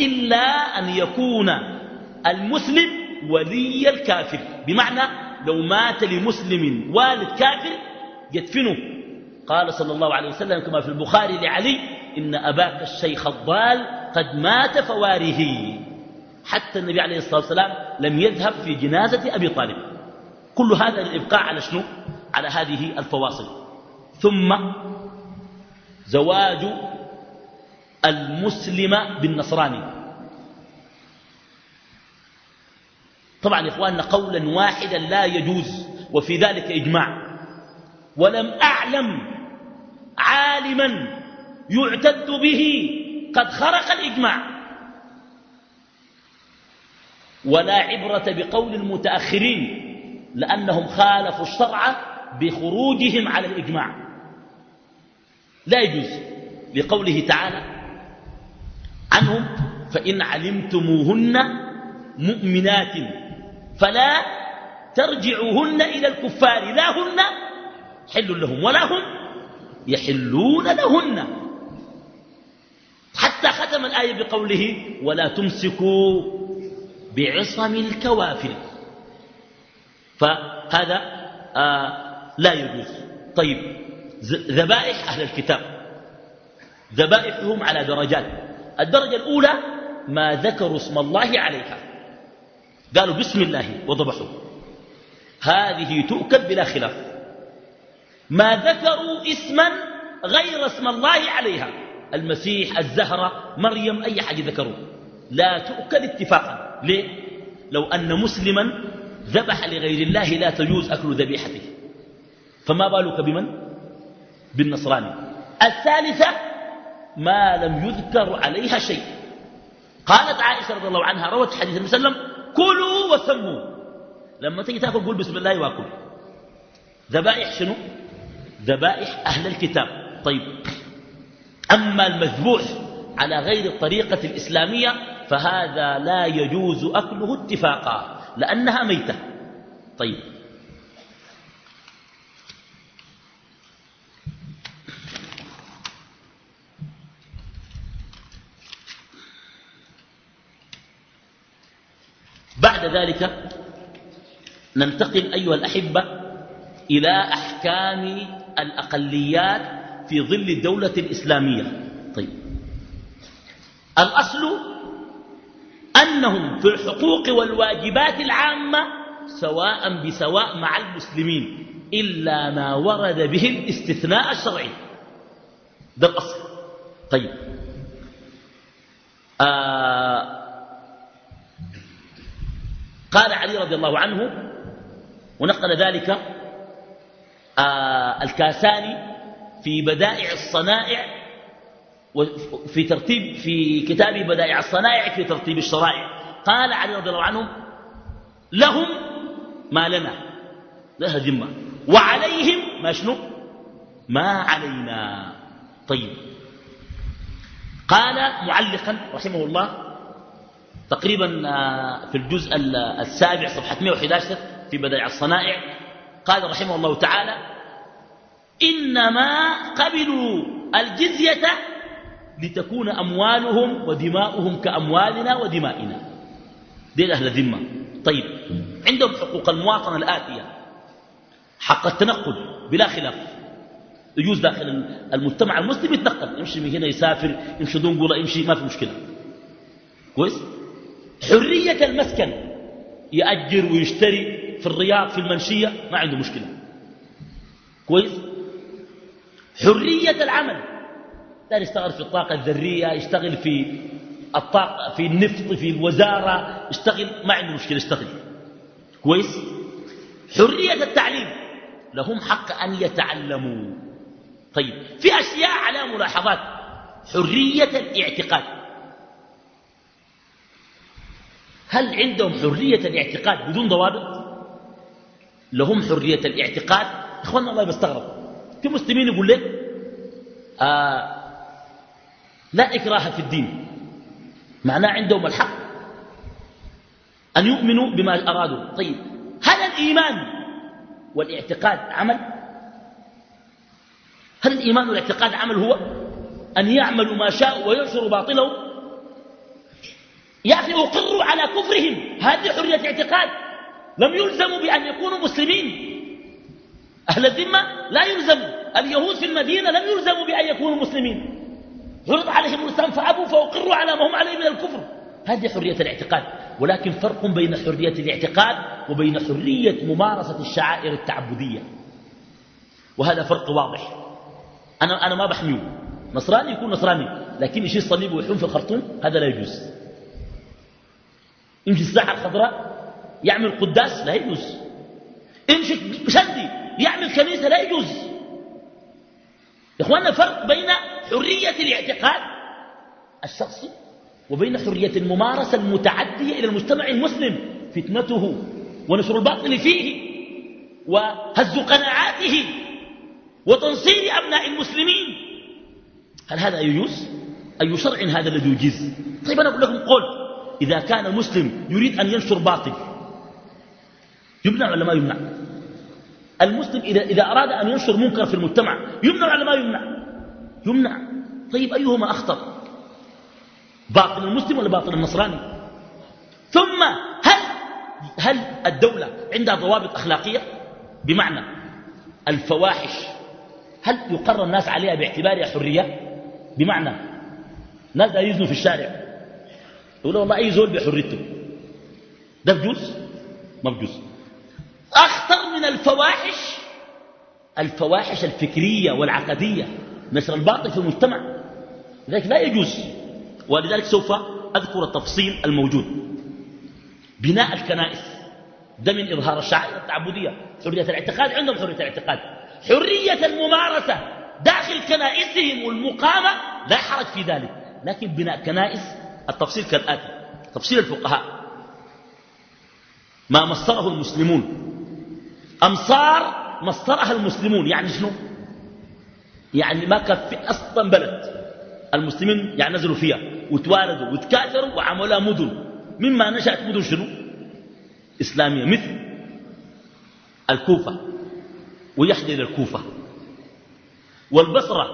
إلا أن يكون المسلم ولي الكافر. بمعنى لو مات لمسلم والد كافر يدفنه. قال صلى الله عليه وسلم كما في البخاري لعلي إن أباك الشيخ الضال قد مات فواره حتى النبي عليه الصلاة والسلام لم يذهب في جنازة أبي طالب. كل هذا للإبقاء على شنو؟ على هذه الفواصل. ثم زواج المسلم بالنصراني. طبعا يا إخواننا قولا واحدا لا يجوز وفي ذلك إجماع. ولم أعلم عالما يعتد به قد خرق الإجماع. ولا عبرة بقول المتأخرين لأنهم خالفوا الشرع بخروجهم على الإجماع. لا يجوز لقوله تعالى عنهم فإن علمتموهن مؤمنات فلا ترجعوهن إلى الكفار لا هن حل لهم ولا هم يحلون لهن. حتى ختم الآية بقوله ولا تمسكوا بعصم الكوافر. فهذا آه لا يجوز. طيب ذبائح أهل الكتاب. ذبائحهم على درجات. الدرجة الأولى ما ذكروا اسم الله عليها قالوا بسم الله وضبحوا هذه تؤكل بلا خلاف. ما ذكروا اسما غير اسم الله عليها. المسيح الزهرة مريم أي حاجة ذكروا. لا تؤكل اتفاقا. ليه؟ لو أن مسلما ذبح لغير الله لا تجوز أكل ذبيحته. فما بالك بمن؟ بالنصراني. الثالثة ما لم يذكر عليها شيء. قالت عائشة رضي الله عنها روت حديث النبي صلى الله عليه وسلم كلوا وسموا. لما تيجي تأكل قول بسم الله واكل. ذبائح شنو؟ ذبائح أهل الكتاب. طيب. أما المذبوح على غير الطريقة الإسلامية فهذا لا يجوز أكله اتفاقا لأنها ميتة. طيب. بعد ذلك ننتقل أيها الأحبة إلى أحكام الأقليات في ظل الدولة الإسلامية. طيب. الأصل أنهم في الحقوق والواجبات العامة سواء بسواء مع المسلمين إلا ما ورد به الاستثناء الشرعي. ده الأصل. طيب. آه قال علي رضي الله عنه ونقل ذلك آه الكاساني في بدائع الصنائع وفي ترتيب في كتاب بدائع الصنائع في ترتيب الشرائع. قال علي رضي الله عنهم لهم ما لنا لها ذمة. وعليهم ما شنو؟ ما علينا. طيب. قال معلقا رحمه الله تقريبا آه، في الجزء السابع صفحة 111 في بدائع الصنائع. قال رحمه الله تعالى إنما قبلوا الجزية لتكون أموالهم ودماؤهم كأموالنا ودمائنا. دي أهل الذمة. طيب عندهم حقوق المواطنة الآتية. حق التنقل بلا خلاف. يجوز داخل المجتمع المسلم يتنقل. يمشي من هنا يسافر يمشي دنقلة يمشي ما في مشكلة. كويس؟ حرية المسكن. يأجر ويشتري في الرياض في المنشية ما عنده مشكلة. كويس؟ حرية العمل. دار يشتغل في الطاقة الذرية يشتغل في الطاقة في النفط في الوزارة يشتغل ما عنده مشكلة يشتغل. كويس؟ حرية التعليم. لهم حق أن يتعلموا. طيب في أشياء على ملاحظات. حرية الاعتقاد. هل عندهم حرية الاعتقاد بدون ضوابط؟ لهم حرية الاعتقاد؟ إخواننا الله بيستغرب في مسلمين يقول لك آه لا إكراه في الدين. معناه عندهم الحق. أن يؤمنوا بما أرادوا. طيب هل الإيمان والاعتقاد عمل؟ هل الإيمان والاعتقاد عمل هو أن يعملوا ما شاءوا وينشروا باطله يا أخي أقروا على كفرهم. هذه حرية اعتقاد. لم يلزموا بأن يكونوا مسلمين. أهل الذمة لا يلزموا اليهود في المدينة لم يلزموا بأن يكونوا مسلمين. عرض عليهم الإسلام فأبوا فأقروا على ما هم عليه من الكفر. هذه حرية الاعتقاد. ولكن فرق بين حرية الاعتقاد وبين حرية ممارسة الشعائر التعبدية. وهذا فرق واضح. أنا, أنا ما بحميه. نصراني يكون نصراني. لكن يشيل صليب ويحوم في الخرطوم هذا لا يجوز. يمشي الساحة الخضراء يعمل قداس لا يجوز يمشي شدي يعمل كنيسة لا يجوز يا إخواننا فرق بين حرية الاعتقاد الشخصي وبين حرية الممارسة المتعدية إلى المجتمع المسلم فتنته ونشر الباطل فيه وهز قناعاته وتنصير أبناء المسلمين هل هذا يجوز؟ أي شرع هذا الذي يجيز؟ طيب أنا أقول لكم قول إذا كان المسلم يريد أن ينشر باطل يمنع ولا ما يمنع؟ المسلم إذا, إذا أراد أن ينشر منكر في المجتمع يمنع ولا ما يمنع؟ يمنع. طيب أيهما أخطر؟ باطل المسلم ولا باطل النصراني؟ ثم هل هل الدولة عندها ضوابط أخلاقية؟ بمعنى الفواحش هل يقر الناس عليها باعتبارها حرية؟ بمعنى ناس يزنوا في الشارع. يقولوا والله أي زول بحريته. ده بجوز؟ ما بجوز. أخطر من الفواحش الفواحش الفكرية والعقدية. نشر الباطل في المجتمع. لذلك لا يجوز. ولذلك سوف أذكر التفصيل الموجود. بناء الكنائس. ده من إظهار الشعائر التعبدية. حرية الاعتقاد عندهم حرية الاعتقاد. حرية الممارسة. داخل كنائسهم والمقامة لا حرج في ذلك. لكن بناء كنائس التفصيل كالآتي. تفصيل الفقهاء. ما مصره المسلمون. أمصار مصرها المسلمون. يعني شنو؟ يعني ما كان في أصلا بلد. المسلمين يعني نزلوا فيها وتواردوا وتكاثروا وعملوا مدن. مما نشأت مدن شنو؟ إسلامية مثل الكوفة ويحدث الكوفة والبصرة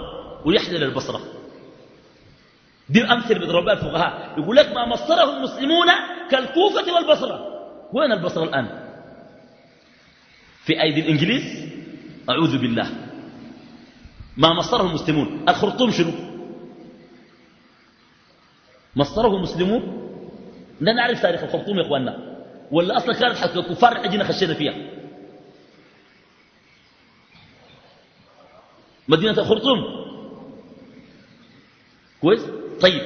ويحدث البصرة. دي الأمثلة بيضربها الفقهاء. يقول لك ما مصره المسلمون كالكوفة والبصرة. وين البصرة الآن؟ في أيدي الإنجليز؟ أعوذ بالله. ما مصره المسلمون. الخرطوم شنو؟ مصره المسلمون؟ لا نعرف تاريخ الخرطوم يا إخواننا. ولا أصلا كانت حق الكفار أجينا خشينا فيها. مدينة الخرطوم. كويس؟ طيب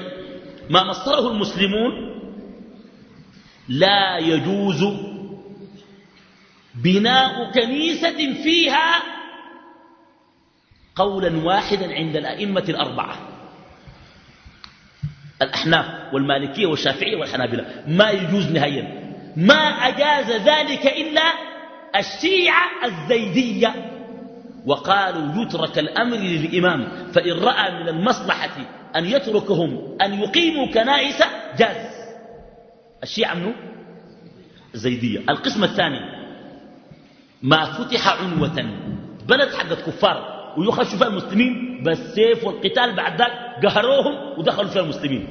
ما مصره المسلمون؟ لا يجوز بناء كنيسة فيها قولا واحدا عند الأئمة الأربعة. الأحناف والمالكية والشافعية والحنابلة. ما يجوز نهائيا. ما أجاز ذلك إلا الشيعة الزيدية. وقالوا يترك الأمر للإمام فإن رأى من المصلحة أن يتركهم أن يقيموا كنائس جاز. الشيعة منه الزيدية. القسم الثاني ما فتح عنوة بلد حقت كفار ويخشوا فيها المسلمين بالسيف والقتال بعد ذلك قهروهم ودخلوا فيها المسلمين.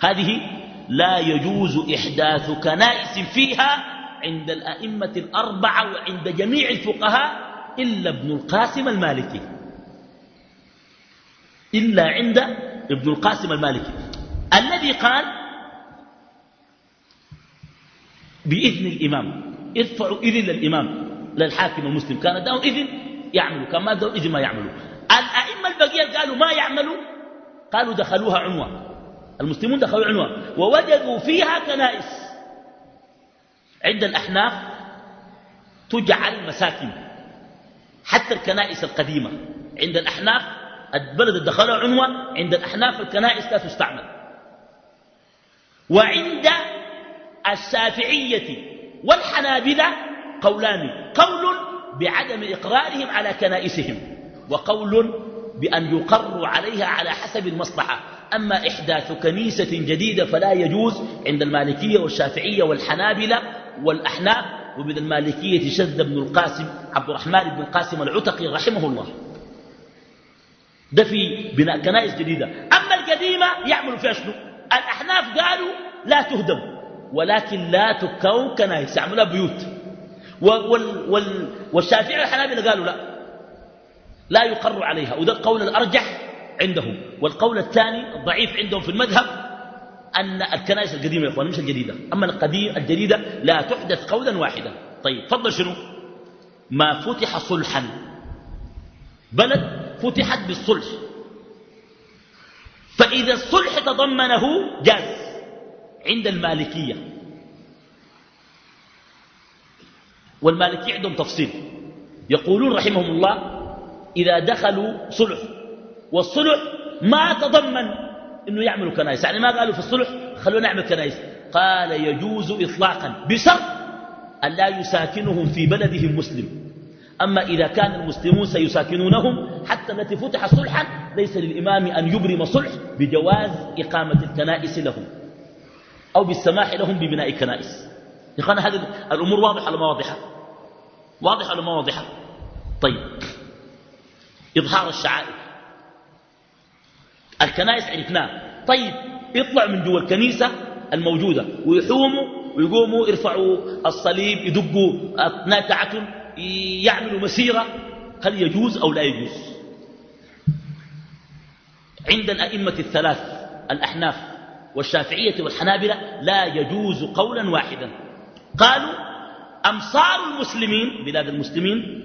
هذه لا يجوز إحداث كنائس فيها عند الأئمة الأربعة وعند جميع الفقهاء إلا ابن القاسم المالكي. إلا عند ابن القاسم المالكي. الذي قال بإذن الإمام ارفعوا إذن للإمام للحاكم المسلم. كان دعوا إذن يعملوا كان ما دعوا إذن ما يعملوا الأئمة البقية قالوا ما يعملوا قالوا دخلوها عنوة المسلمون دخلوا عنوة ووجدوا فيها كنائس. عند الأحناف تجعل مساكن حتى الكنائس القديمة. عند الأحناف البلد دخلوا عنوة عند الأحناف الكنائس لا تستعمل. وعند الشافعية والحنابلة قولان قول بعدم إقرارهم على كنائسهم وقول بأن يقروا عليها على حسب المصلحة. أما إحداث كنيسة جديدة فلا يجوز عند المالكية والشافعية والحنابلة والأحناف ومن المالكية شذ بن القاسم عبد الرحمن بن القاسم العتقي رحمه الله. ده في بناء كنائس جديدة. أما القديمة يعملوا فيها شنو؟ الأحناف قالوا لا تهدم ولكن لا تكون كنائس يعملها بيوت. وال وال والشافعي والحنابلة قالوا لا. لا يقر عليها وده القول الأرجح عندهم. والقول الثاني الضعيف عندهم في المذهب أن الكنائس القديمة يا إخوان مش الجديدة. أما القديم الجديدة لا تحدث قولا واحدا. طيب فضل شنو؟ ما فتح صلحا. بلد فتحت بالصلح. فإذا الصلح تضمنه جاز عند المالكية. والمالكية عندهم تفصيل. يقولون رحمهم الله إذا دخلوا صلح والصلح ما تضمن إنه يعملوا كنائس. يعني ما قالوا في الصلح خلونا نعمل كنائس. قال يجوز اطلاقا بشرط أن لا يساكنهم في بلدهم مسلم. أما إذا كان المسلمون سيساكنونهم حتى التي فتح صلحا ليس للإمام أن يبرم صلح بجواز إقامة الكنائس لهم أو بالسماح لهم ببناء كنائس يا اخوانا هذه الأمور واضحة ولا ما واضحة؟ واضحة ولا ما واضحة؟ طيب. إظهار الشعائر. الكنائس عرفناها. طيب يطلع من جوا الكنيسة الموجودة. ويحوموا ويقوموا يرفعوا الصليب يدقوا ناتعة يعملوا مسيرة هل يجوز أو لا يجوز؟ عند الأئمة الثلاث الأحناف والشافعية والحنابلة لا يجوز قولا واحدا. قالوا أمصار المسلمين بلاد المسلمين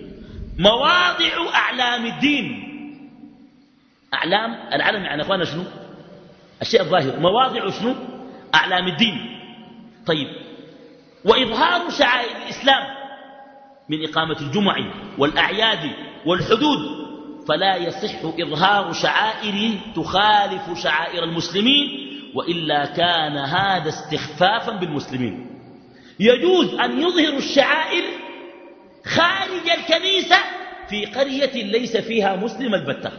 مواضع أعلام الدين. أعلام العلم يعني أخوانا شنو؟ الشيء الظاهر. مواضع شنو؟ أعلام الدين. طيب وإظهار شعائر الإسلام. من إقامة الجمع والأعياد والحدود فلا يصح إظهار شعائر تخالف شعائر المسلمين وإلا كان هذا استخفافا بالمسلمين. يجوز أن يظهروا الشعائر خارج الكنيسة في قرية ليس فيها مسلم البتة.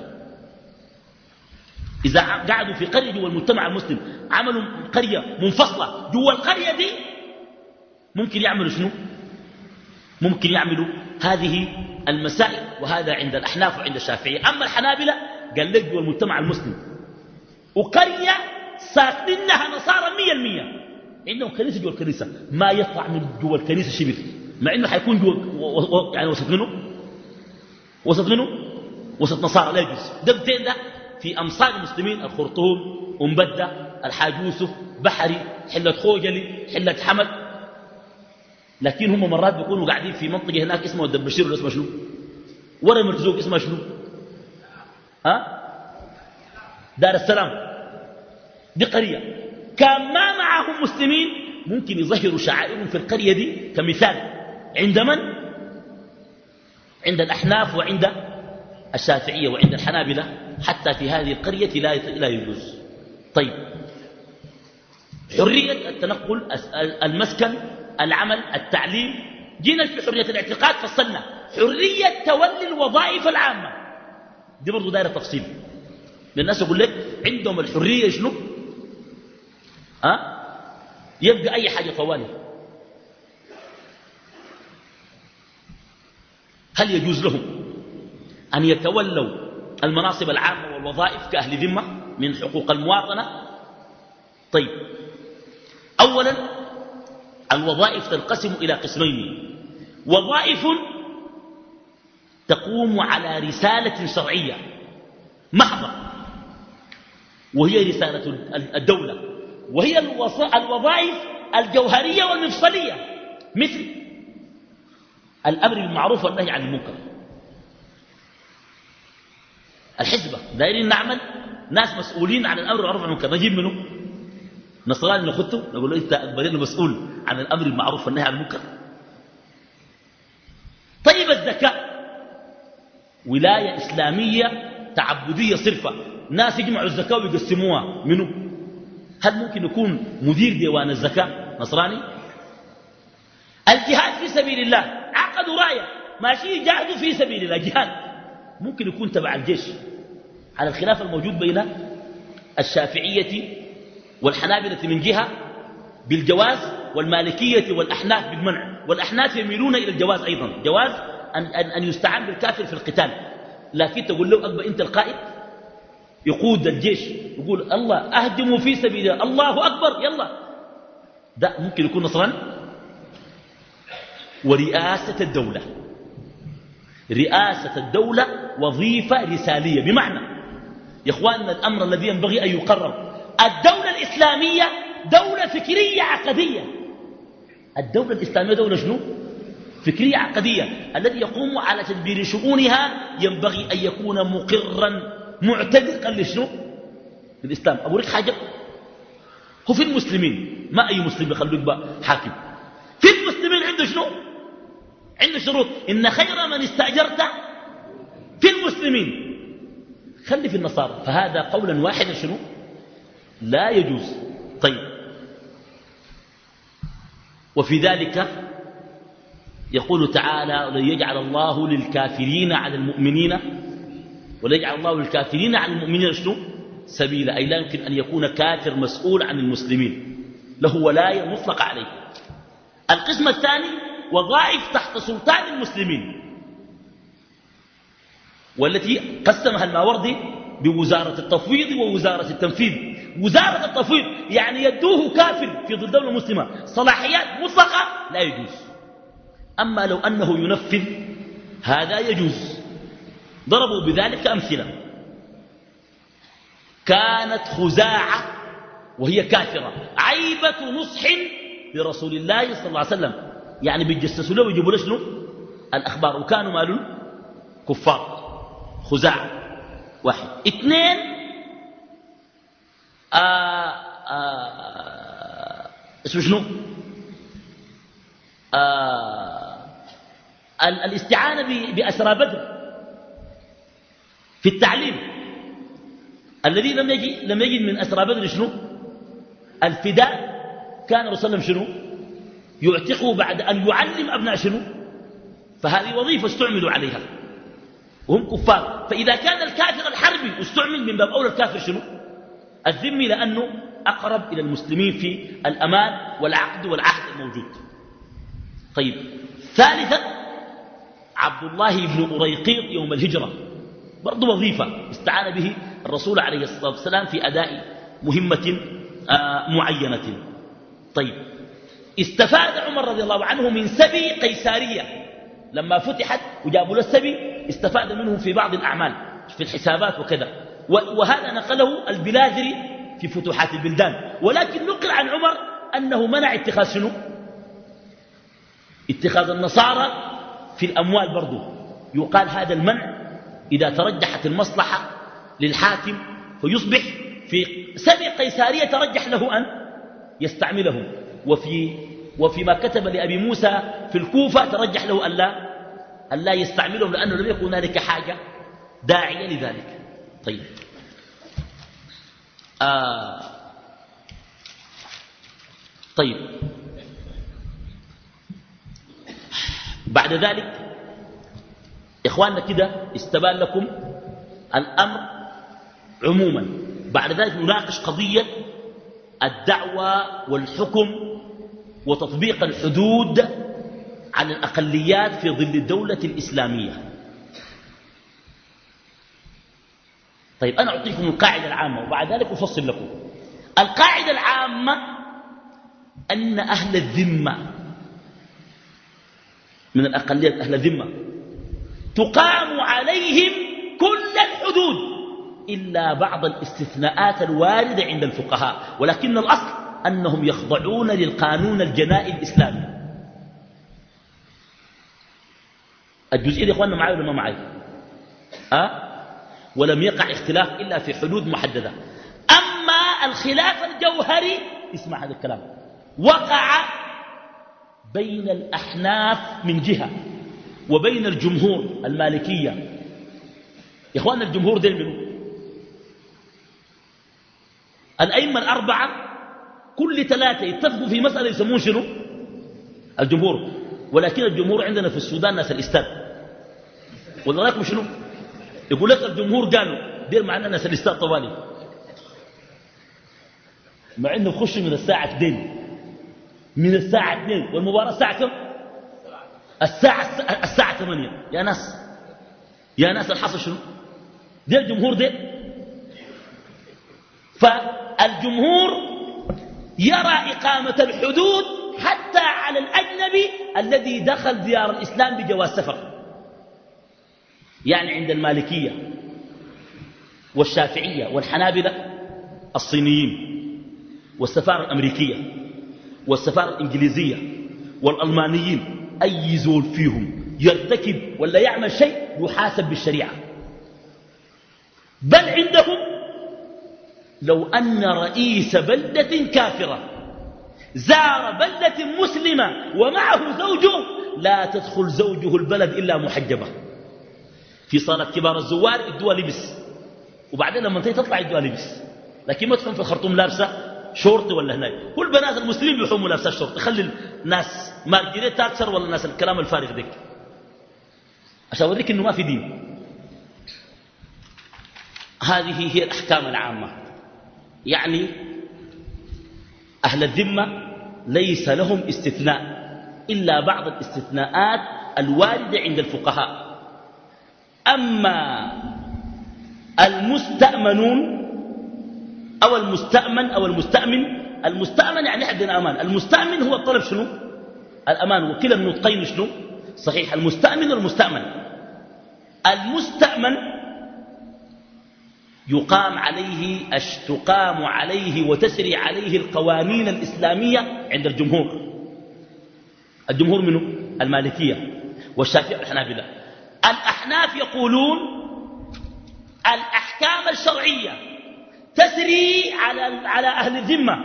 إذا قعدوا في قرية جوا المجتمع المسلم عملوا قرية منفصلة جوا القرية دي ممكن يعملوا شنو؟ ممكن يعملوا هذه المسائل وهذا عند الأحناف وعند الشافعية. أما الحنابلة قال لك جوا المجتمع المسلم. وقرية ساكنينها نصارى مية المية. عندهم كنيسة جوا الكنيسة. ما يطلع من جوا الكنيسة شبر. مع إنه حيكون جوا يعني وسط منه؟ وسط منه؟ وسط نصارى لا يجوز. ده ده في أمصار المسلمين الخرطوم أمبدة الحاج يوسف بحري حلة خوجلي حلة حمد لكن هم مرات بيكونوا قاعدين في منطقة هناك اسمها الدبشير اسمها شنو؟ ورا مرزوق اسمها شنو؟ ها؟ دار السلام. دي قرية. كان ما معهم مسلمين ممكن يظهروا شعائرهم في القرية دي كمثال. عند من؟ عند الأحناف وعند الشافعية وعند الحنابلة. حتى في هذه القرية لا لا يجوز. طيب. حرية التنقل المسكن العمل التعليم. جينا في حرية الاعتقاد فصلنا. حرية تولي الوظائف العامة. دي برضو دايرة تفصيل. للناس يقول لك عندهم الحرية شنو؟ أه؟ يبقى أي حاجة طوالي هل يجوز لهم أن يتولوا المناصب العامة والوظائف كأهل ذمة من حقوق المواطنة؟ طيب. أولا الوظائف تنقسم إلى قسمين. وظائف تقوم على رسالة شرعية محضة وهي رسالة الدولة وهي الوظائف الجوهرية والمفصلية مثل الأمر بالمعروف والنهي عن المنكر. الحزبة دايرين نعمل ناس مسؤولين عن الأمر بالمعروف والنهي نجيب منه. نصراني نخذته نقول له أنت أكبرين مسؤول عن الأمر بالمعروف والنهي عن المنكر. طيب الزكاة. ولاية إسلامية تعبدية صرفة. ناس يجمعوا الزكاة ويقسموها. منه هل ممكن يكون مدير ديوان الزكاة؟ نصراني؟ الجهاد في سبيل الله. عقدوا راية. ماشي يجاهدوا في سبيل الله. جهاد. ممكن يكون تبع الجيش. على الخلاف الموجود بين الشافعية والحنابلة من جهة بالجواز والمالكية والأحناف بالمنع. والأحناف يميلون إلى الجواز أيضا. جواز أن, أن, أن يستعان بالكافر في القتال. لكن تقول له أكبر أنت القائد؟ يقود الجيش يقول الله أهدموا في سبيل الله. الله أكبر يلا. ده ممكن يكون نصرا. ورئاسة الدولة. رئاسة الدولة وظيفة رسالية. بمعنى يا إخواننا الأمر الذي ينبغي أن يقرر. الدولة الإسلامية دولة فكرية عقدية. الدولة الإسلامية دولة شنو؟ فكرية عقدية. الذي يقوم على تدبير شؤونها ينبغي أن يكون مقرا معتدقا لشنو؟ للإسلام. أقول لك حاجة. هو في المسلمين. ما أي مسلم يخلوك بقى حاكم. في المسلمين عنده شنو؟ عنده شروط. إن خير من استأجرت في المسلمين. خلي في النصارى. فهذا قولا واحدا شنو؟ لا يجوز. طيب. وفي ذلك يقول تعالى ولن يجعل الله للكافرين على المؤمنين ولن يجعل الله للكافرين على المؤمنين شنو؟ سبيلا. أي لا يمكن أن يكون كافر مسؤول عن المسلمين. له ولاية مطلقة عليه. القسم الثاني وظائف تحت سلطان المسلمين. والتي قسمها الماوردي بوزارة التفويض ووزارة التنفيذ. وزارة التفويض يعني يدوه كافر في ضد الدولة المسلمة صلاحيات مطلقة لا يجوز. أما لو أنه ينفذ هذا يجوز. ضربوا بذلك أمثلة. كانت خزاعة وهي كافرة. عيبة نصح لرسول الله صلى الله عليه وسلم. يعني بيتجسسوا له ويجيبوا له شنو؟ الأخبار. وكانوا مالون؟ كفار. خزاع واحد. اثنين آه، آه، اسمه شنو؟ آه الاستعانة بأسرى بدر في التعليم. الذي لم يجي لم يجد من أسرى بدر شنو؟ الفداء. كان رسول الله شنو؟ يعتقه بعد أن يعلم أبناء شنو؟ فهذه وظيفة استعملوا عليها. وهم كفار. فإذا كان الكافر الحربي استعمل من باب أولى الكافر شنو؟ الذمي لأنه أقرب إلى المسلمين في الأمان والعقد والعهد الموجود. طيب. ثالثا عبد الله بن أريقيط يوم الهجرة. برضو وظيفة. استعان به الرسول عليه الصلاة والسلام في أداء مهمة آه، معينة. طيب. استفاد عمر رضي الله عنه من سبي قيسارية. لما فتحت وجابوا له السبي استفاد منه في بعض الأعمال في الحسابات وكذا. وهذا نقله البلاذري في فتوحات البلدان. ولكن نقل عن عمر أنه منع اتخاذ شنو؟ اتخاذ النصارى في الأموال برضو. يقال هذا المنع إذا ترجحت المصلحة للحاكم فيصبح في سبي قيسارية ترجح له أن يستعملهم. وفي وفيما كتب لأبي موسى في الكوفة ترجح له أن لا, أن لا يستعملهم لأنه لم يكن هنالك حاجة داعية لذلك. طيب. آه. طيب. بعد ذلك إخواننا كده استبان لكم الأمر عموما. بعد ذلك نناقش قضية الدعوة والحكم وتطبيق الحدود على الأقليات في ظل الدولة الإسلامية. طيب أنا أعطيكم القاعدة العامة وبعد ذلك أفصل لكم. القاعدة العامة أن أهل الذمة من الأقليات أهل الذمة تقام عليهم كل الحدود إلا بعض الاستثناءات الواردة عند الفقهاء ولكن الأصل أنهم يخضعون للقانون الجنائي الإسلامي. الجزئية دي إخواننا معي ولا ما معي أه؟ ولم يقع اختلاف إلا في حدود محددة. أما الخلاف الجوهري اسمع هذا الكلام وقع بين الأحناف من جهة وبين الجمهور المالكية. يا إخواننا الجمهور دي منه الأئمة الأربعة كل ثلاثة يتفقوا في مسألة يسمون شنو؟ الجمهور. ولكن الجمهور عندنا في السودان ناس الإستاذ. ولا رأيكم شنو؟ يقول لك الجمهور قالوا دير معنا ناس الإستاذ طوالي. مع إنه خش من الساعة 2 من الساعة 2 والمباراة الساعة كم؟ الساعة الساعة 8 يا ناس. يا ناس الحصل شنو؟ دي الجمهور دي فالجمهور يرى إقامة الحدود حتى على الأجنبي الذي دخل ديار الإسلام بجواز سفر. يعني عند المالكية والشافعية والحنابلة الصينيين والسفارة الأمريكية والسفارة الإنجليزية والألمانيين أي زول فيهم يرتكب ولا يعمل شيء يحاسب بالشريعة. بل عندهم لو أن رئيس بلدة كافرة زار بلدة مسلمة ومعه زوجه لا تدخل زوجه البلد إلا محجبة. في صالة كبار الزوار ادوها لبس وبعدين لما انتهي تطلع ادوها لبس لكن ما تكون في الخرطوم لابسة شورت ولا هناك. كل بنات المسلمين بيحوموا لابسة شورت. خلي الناس مارجريت تاتشر ولا الناس الكلام الفارغ ديك. عشان أوريك إنه ما في دين. هذه هي الأحكام العامة. يعني أهل الذمة ليس لهم استثناء إلا بعض الاستثناءات الواردة عند الفقهاء. أما المستأمنون أو المستأمن أو المستأمن المستأمن يعني عندنا أمان المستأمن هو الطلب شنو؟ الأمان. وكلا النطقين شنو؟ صحيح. المستأمن والمستأمن. المستأمن يقام عليه تقام عليه وتسري عليه القوانين الإسلامية عند الجمهور. الجمهور منه المالكية والشافعي والحنابلة. الأحناف يقولون الأحكام الشرعية تسري على, على أهل الذمة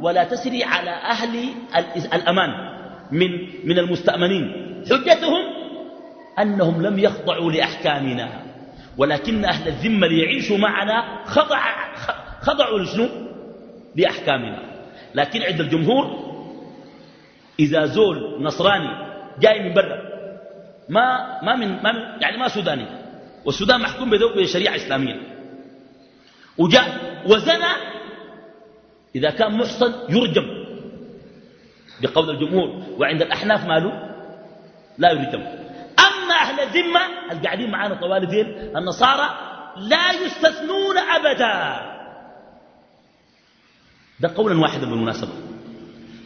ولا تسري على أهل الأمان من, من المستأمنين. حجتهم أنهم لم يخضعوا لأحكامنا. ولكن أهل الذمة ليعيشوا معنا خضع خضعوا لشنو؟ لأحكامنا. لكن عند الجمهور إذا زول نصراني جاي من برا ما ما من, ما من يعني ما سوداني والسودان محكوم بشريعة إسلامية. وجاء وزنى إذا كان محصن يرجم. بقول الجمهور وعند الأحناف ماله؟ لا يرجم. أما أهل الذمة القاعدين معانا طوال دين النصارى لا يستثنون أبدا. ده قولا واحدا بالمناسبة.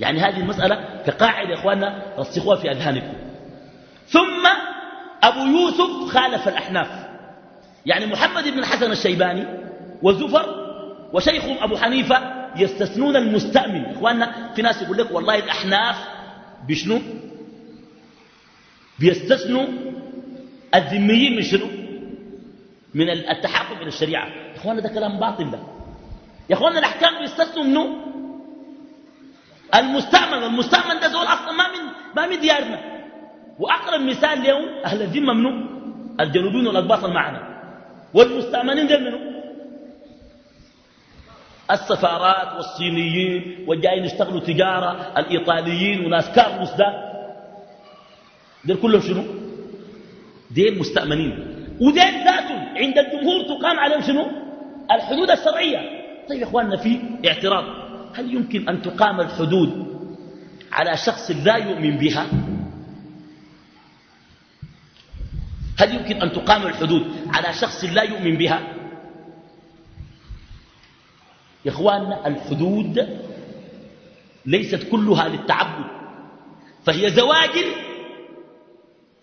يعني هذه المسألة كقاعدة يا إخواننا رسخوها في أذهانكم. ثم أبو يوسف خالف الأحناف. يعني محمد بن الحسن الشيباني وزفر وشيخهم أبو حنيفة يستثنون المستأمن. إخواننا في ناس يقول لك والله الأحناف بشنو؟ بيستثنوا الذميين من شنو؟ من التحاكم إلى الشريعة. إخواننا ده كلام باطل ده. يا إخواننا الأحكام بيستثنوا منه المستعمل والمستعمل ده زول أصلا ما من, ما من ديارنا. وأقرب مثال اليوم أهل الذمة منه الجنوبيين والأقباط معنا والمستعملين ده منه السفارات والصينيين والجايين يشتغلوا تجارة الإيطاليين وناس كارلوس ده. دول كلهم شنو؟ دين مستأمنين. ودين ذاتهم عند الجمهور تقام عليهم شنو؟ الحدود الشرعية. طيب يا إخواننا في اعتراض. هل يمكن أن تقام الحدود على شخص لا يؤمن بها؟ هل يمكن أن تقام الحدود على شخص لا يؤمن بها؟ يا إخواننا الحدود ليست كلها للتعبد فهي زواجر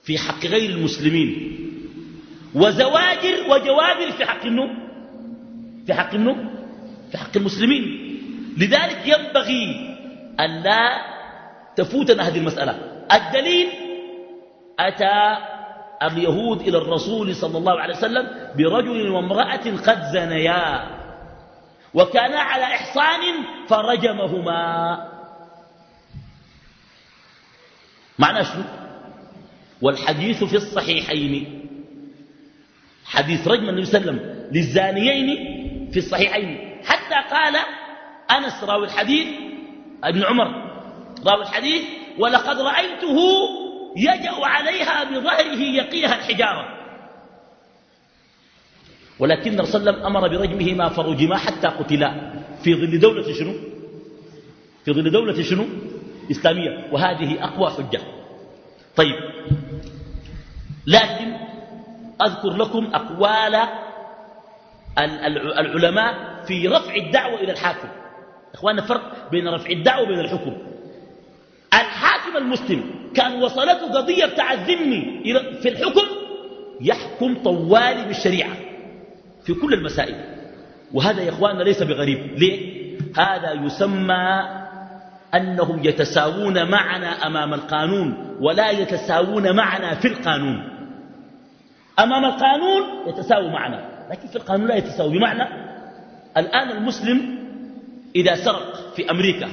في حق غير المسلمين. وزواجر وجوابر في حق النوم في حق النوم في حق المسلمين. لذلك ينبغي أن لا تفوتنا هذه المسألة. الدليل أتى اليهود إلى الرسول صلى الله عليه وسلم برجل وامرأة قد زنيا. وكانا على إحصان فرجمهما. معنى شنو؟ والحديث في الصحيحين. حديث رجم النبي صلى الله عليه وسلم للزانيين في الصحيحين. حتى قال أنس راوي الحديث ابن عمر راوي الحديث ولقد رأيته يجأ عليها بظهره يقيها الحجارة. ولكن الرسول صلى الله عليه وسلم أمر برجمهما فرجما حتى قتلا. في ظل دولة شنو؟ في ظل دولة شنو؟ إسلامية. وهذه أقوى حجة. طيب. لكن أذكر لكم أقوال العلماء في رفع الدعوة إلى الحاكم. إخواننا فرق بين رفع الدعوة وبين الحكم. الحاكم المسلم كان وصلته قضية بتاع في الحكم يحكم طوالي بالشريعة في كل المسائل. وهذا يا إخواننا ليس بغريب. ليه؟ هذا يسمى أنهم يتساوون معنا أمام القانون ولا يتساوون معنا في القانون. أمام القانون يتساووا معنا لكن في القانون لا يتساوي. بمعنى الآن المسلم إذا سرق في أمريكا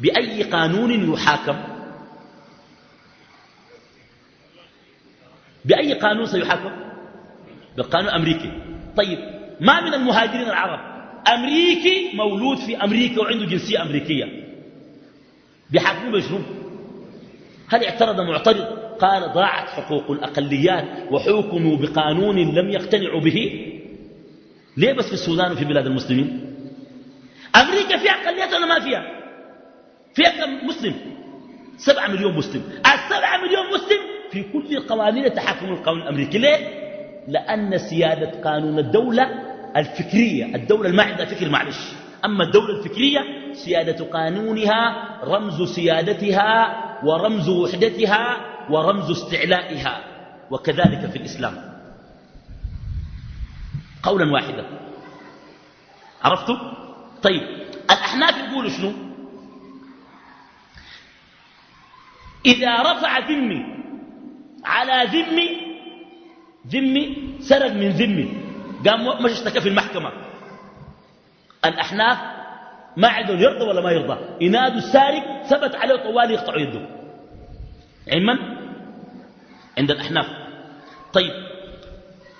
بأي قانون يحاكم؟ بأي قانون سيحاكم؟ بالقانون الأمريكي. طيب ما من المهاجرين العرب؟ أمريكي مولود في أمريكا وعنده جنسية أمريكية. بحكم مشروب هل اعترض معترض قال ضاعت حقوق الأقليات وحكموا بقانون لم يقتنعوا به. ليه بس في السودان وفي بلاد المسلمين؟ أمريكا فيها أقليات ولا ما فيها؟ فيها كم مسلم؟ سبعة مليون مسلم. السبعة مليون مسلم في كل القوانين تحكم القانون الأمريكي. ليه؟ لأن سيادة قانون الدولة الفكرية الدولة اللي ما عندها فكر معلش. أما الدولة الفكرية سيادة قانونها رمز سيادتها ورمز وحدتها ورمز استعلائها وكذلك في الإسلام. قولا واحدا. عرفتوا؟ طيب الأحناف يقولوا شنو؟ إذا رفع ذمي على ذمي ذمي سرق من ذمي. قام مش اشتكى في المحكمة. الأحناف ما عندهم يرضى ولا ما يرضى. ينادوا السارق ثبت عليه طوال يقطعوا يده. علما عند الأحناف. طيب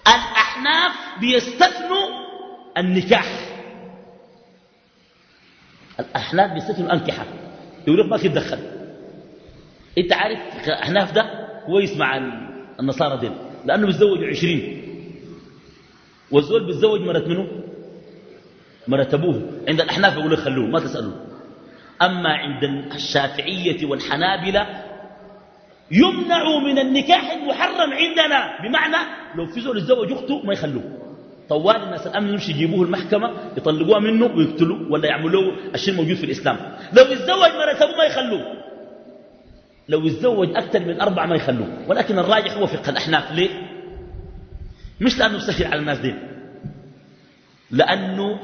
الأحناف بيستثنوا النكاح. الأحناف بيستثنوا الأنكحة. يقول لك ما تدخل. أنت عارف الأحناف ده كويس مع النصارى دين لأنه بيتزوجوا عشرين. والزول بيتزوج مرة منه مرة أبوه. عند الأحناف يقول لك خلوه ما تسألوه. أما عند الشافعية والحنابلة يمنع من النكاح المحرم عندنا. بمعنى لو في زول يتزوج أخته ما يخلوه. طوال الناس الأمن يمشي يجيبوه المحكمة يطلقوها منه ويقتلوه ولا يعملوه. الشيء موجود في الإسلام. لو يتزوج أبوه ما يخلوه. لو يتزوج أكثر من أربعة ما يخلوه. ولكن الراجح هو فقه الأحناف. ليه؟ مش لأنه سهل على الناس دين لأنه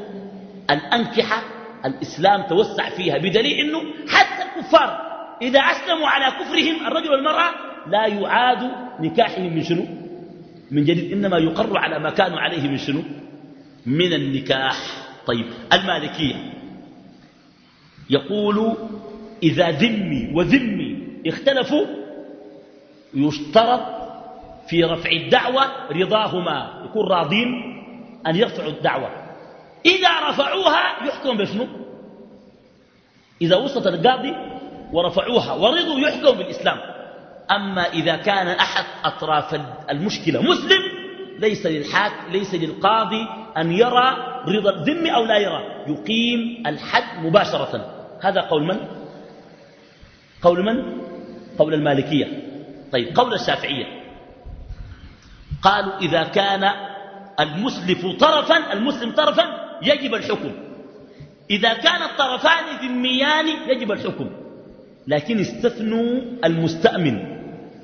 الأنكحة الإسلام توسع فيها بدليل أنه حتى الكفار إذا أسلموا على كفرهم الرجل والمرأة لا يعاد نكاحهم من شنو؟ من جديد إنما يقر على ما كانوا عليه من شنو؟ من النكاح. طيب المالكية يقول إذا ذمي وذمي اختلفوا يشترط في رفع الدعوة رضاهما يكون راضين أن يرفعوا الدعوة. إذا رفعوها يحكم بشنو؟ إذا وصلت القاضي ورفعوها. ورضوا يحكم بالإسلام. أما إذا كان أحد أطراف المشكلة مسلم ليس للحاك ليس للقاضي أن يرى رضا الذم أو لا يرى. يقيم الحد مباشرة. هذا قول من؟ قول من؟ قول المالكية. طيب قول الشافعية. قالوا إذا كان المسلف طرفا المسلم طرفا يجب الحكم. إذا كان الطرفان ذميان يجب الحكم. لكن استثنوا المستأمن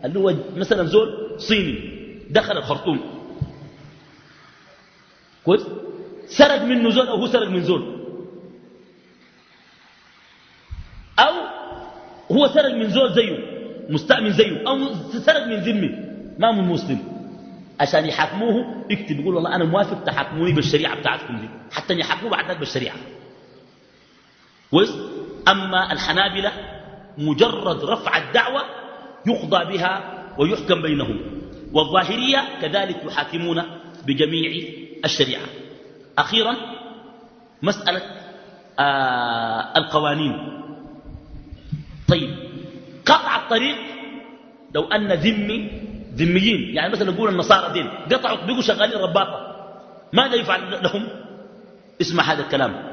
اللي هو مثلا زول صيني دخل الخرطوم. كويس؟ سرق منه زول أو هو سرق من زول. أو هو سرق من زول زيه مستأمن زيه أو سرق من ذمي ما من مسلم. عشان يحاكموه يكتب يقول والله أنا موافق تحاكموني بالشريعة بتاعتكم دي. حتى يحاكموه بعد بالشريعة. كويس؟ أما الحنابلة مجرد رفع الدعوة يقضى بها ويحكم بينهم. والظاهرية كذلك يحاكمون بجميع الشريعة. أخيرا مسألة آه القوانين. طيب قطع الطريق لو أن ذمي ذميين يعني مثلا نقول النصارى دين قطعوا بقوا شغالين رباطة ماذا يفعل لهم؟ اسمع هذا الكلام.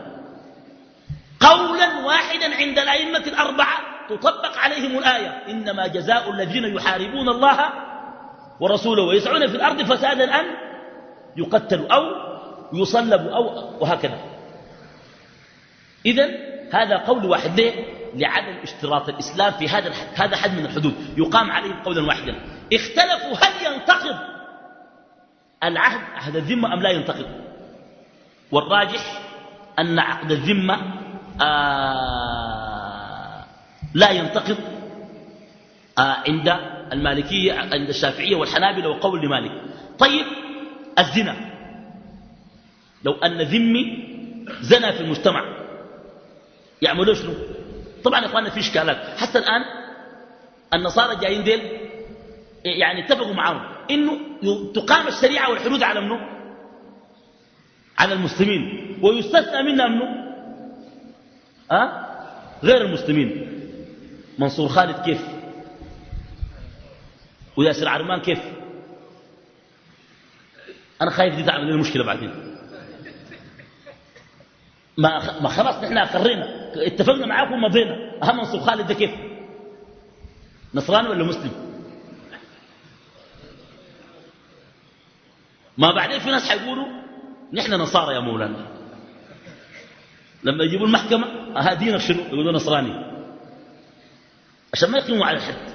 قولا واحدا عند الأئمة الأربعة تطبق عليهم الآية. إنما جزاء الذين يحاربون الله ورسوله ويسعون في الأرض فسادا أن يقتلوا أو يصلبوا أو وهكذا. إذن هذا قول واحد ليه؟ لعدم اشتراط الإسلام في هذا هذا حد من الحدود. يقام عليهم قولا واحدا. اختلفوا هل ينتقض العهد عهد الذمة أم لا ينتقض؟ والراجح أن عقد الذمة آه لا ينتقض آه عند المالكية عند الشافعية والحنابلة وقول لمالك. طيب الزنا. لو أن ذمي زنى في المجتمع يعملوا شنو؟ طبعا يا إخواننا في إشكالات. حتى الآن النصارى جايين ديل يعني اتفقوا معهم إنه تقام الشريعة والحدود على منه على المسلمين. ويستثنى منها منه أه؟ غير المسلمين. منصور خالد كيف؟ وياسر عرمان كيف؟ أنا خايف دي تعمل لنا مشكله بعدين. ما ما خلاص نحن أقرينا. اتفقنا معاكم ومضينا أهم منصور خالد ده كيف؟ نصراني ولا مسلم؟ ما بعدين في ناس حيقولوا نحن نصارى يا مولانا. لما يجيبوا المحكمة ها دينك شنو؟ يقولوا نصراني. عشان ما يقيموا على الحد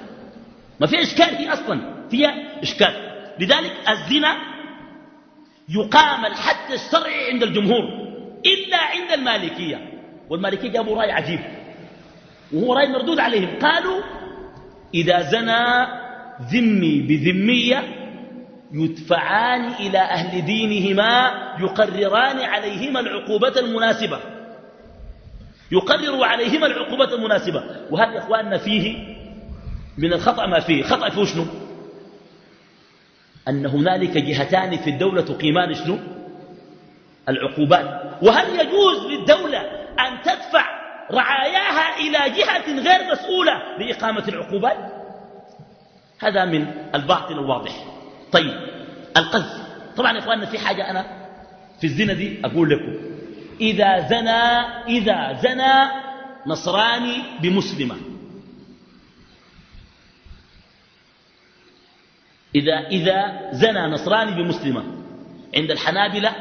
ما في إشكال هي أصلا. فيها إشكال. لذلك الزنا يقام الحد الشرعي عند الجمهور إلا عند المالكية. والمالكية جابوا رأي عجيب وهو رأي مردود عليهم. قالوا إذا زنى ذمي بذمية يدفعان إلى أهل دينهما يقرران عليهما العقوبة المناسبة. يقرر عليهما العقوبة المناسبة. وهذا يا إخواننا فيه من الخطأ ما فيه. خطأ فيه شنو؟ أن هنالك جهتان في الدولة تقيمان شنو؟ العقوبات. وهل يجوز للدولة أن تدفع رعاياها إلى جهة غير مسؤولة لإقامة العقوبات؟ هذا من الباطل الواضح. طيب القذف. طبعا يا إخواننا في حاجة أنا في الزنا دي أقول لكم. إذا زنى إذا زنى نصراني بمسلمة. إذا, إذا زنى نصراني بمسلمة. عند الحنابلة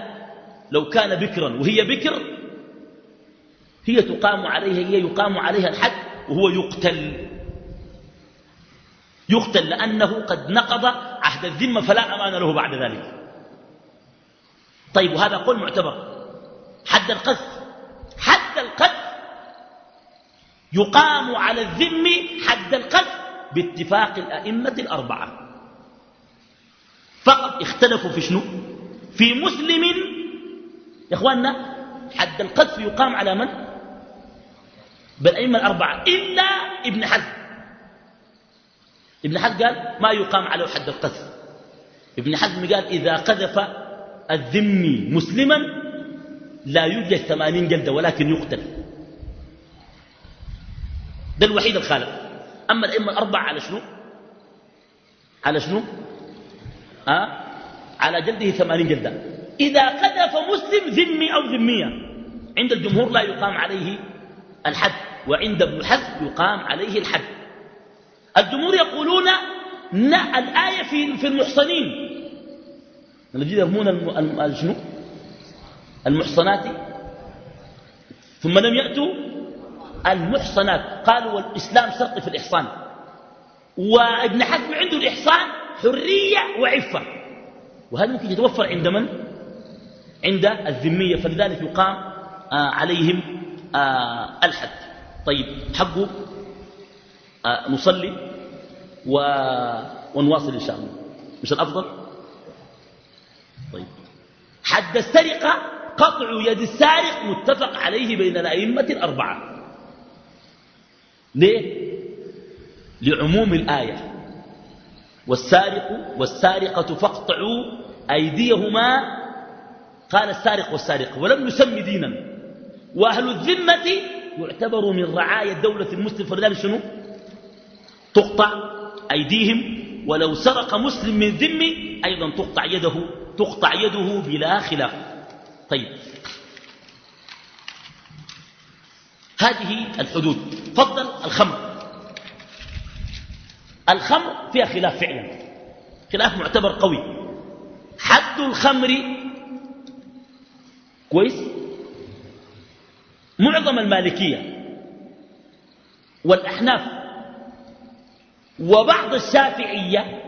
لو كان بكرا وهي بكر هي تقام عليها هي يقام عليها الحد وهو يقتل. يقتل لأنه قد نقض عهد الذمة فلا أمان له بعد ذلك. طيب وهذا قول معتبر. حد القذف. حد القذف. يقام على الذم حد القذف باتفاق الأئمة الأربعة. فقط اختلفوا في شنو؟ في مسلم يا إخواننا حد القذف يقام على من؟ بالأئمة الأربعة إلا ابن حزم. ابن حزم قال ما يقام عليه حد القذف. ابن حزم قال إذا قذف الذمي مسلما لا يوجد ثمانين جلدة ولكن يقتل. ده الوحيد الخالف أما الأئمة الأربعة على شنو؟ على شنو؟ أه؟ على جلده ثمانين جلدة. إذا قذف مسلم ذمي أو ذمية عند الجمهور لا يقام عليه الحد وعند ابن حزم يقام عليه الحد. الجمهور يقولون الآية في في المحصنين. الذين يرمون شنو؟ المحصنات. ثم لم يأتوا المحصنات. قالوا والإسلام شرط في الإحصان. وابن حزم عنده الإحصان حرية وعفة. وهذا ممكن يتوفر عند من؟ عند الذمية. فلذلك يقام آه عليهم آه الحد. طيب حقه آه نصلي. ونواصل إن شاء الله. مش الأفضل؟ طيب. حد السرقة قطع يد السارق متفق عليه بين الأئمة الأربعة. ليه؟ لعموم الآية. والسارق والسارقة فاقطعوا أيديهما. قال السارق والسارقة ولم يسمي دينا. وأهل الذمة يعتبروا من رعاية الدولة المسلم فلذلك شنو تقطع أيديهم. ولو سرق مسلم من ذمي أيضا تقطع يده تقطع يده بلا خلاف. طيب. هذه الحدود. فضل الخمر. الخمر فيها خلاف فعلا. خلاف معتبر قوي. حد الخمر كويس؟ معظم المالكية والأحناف وبعض الشافعية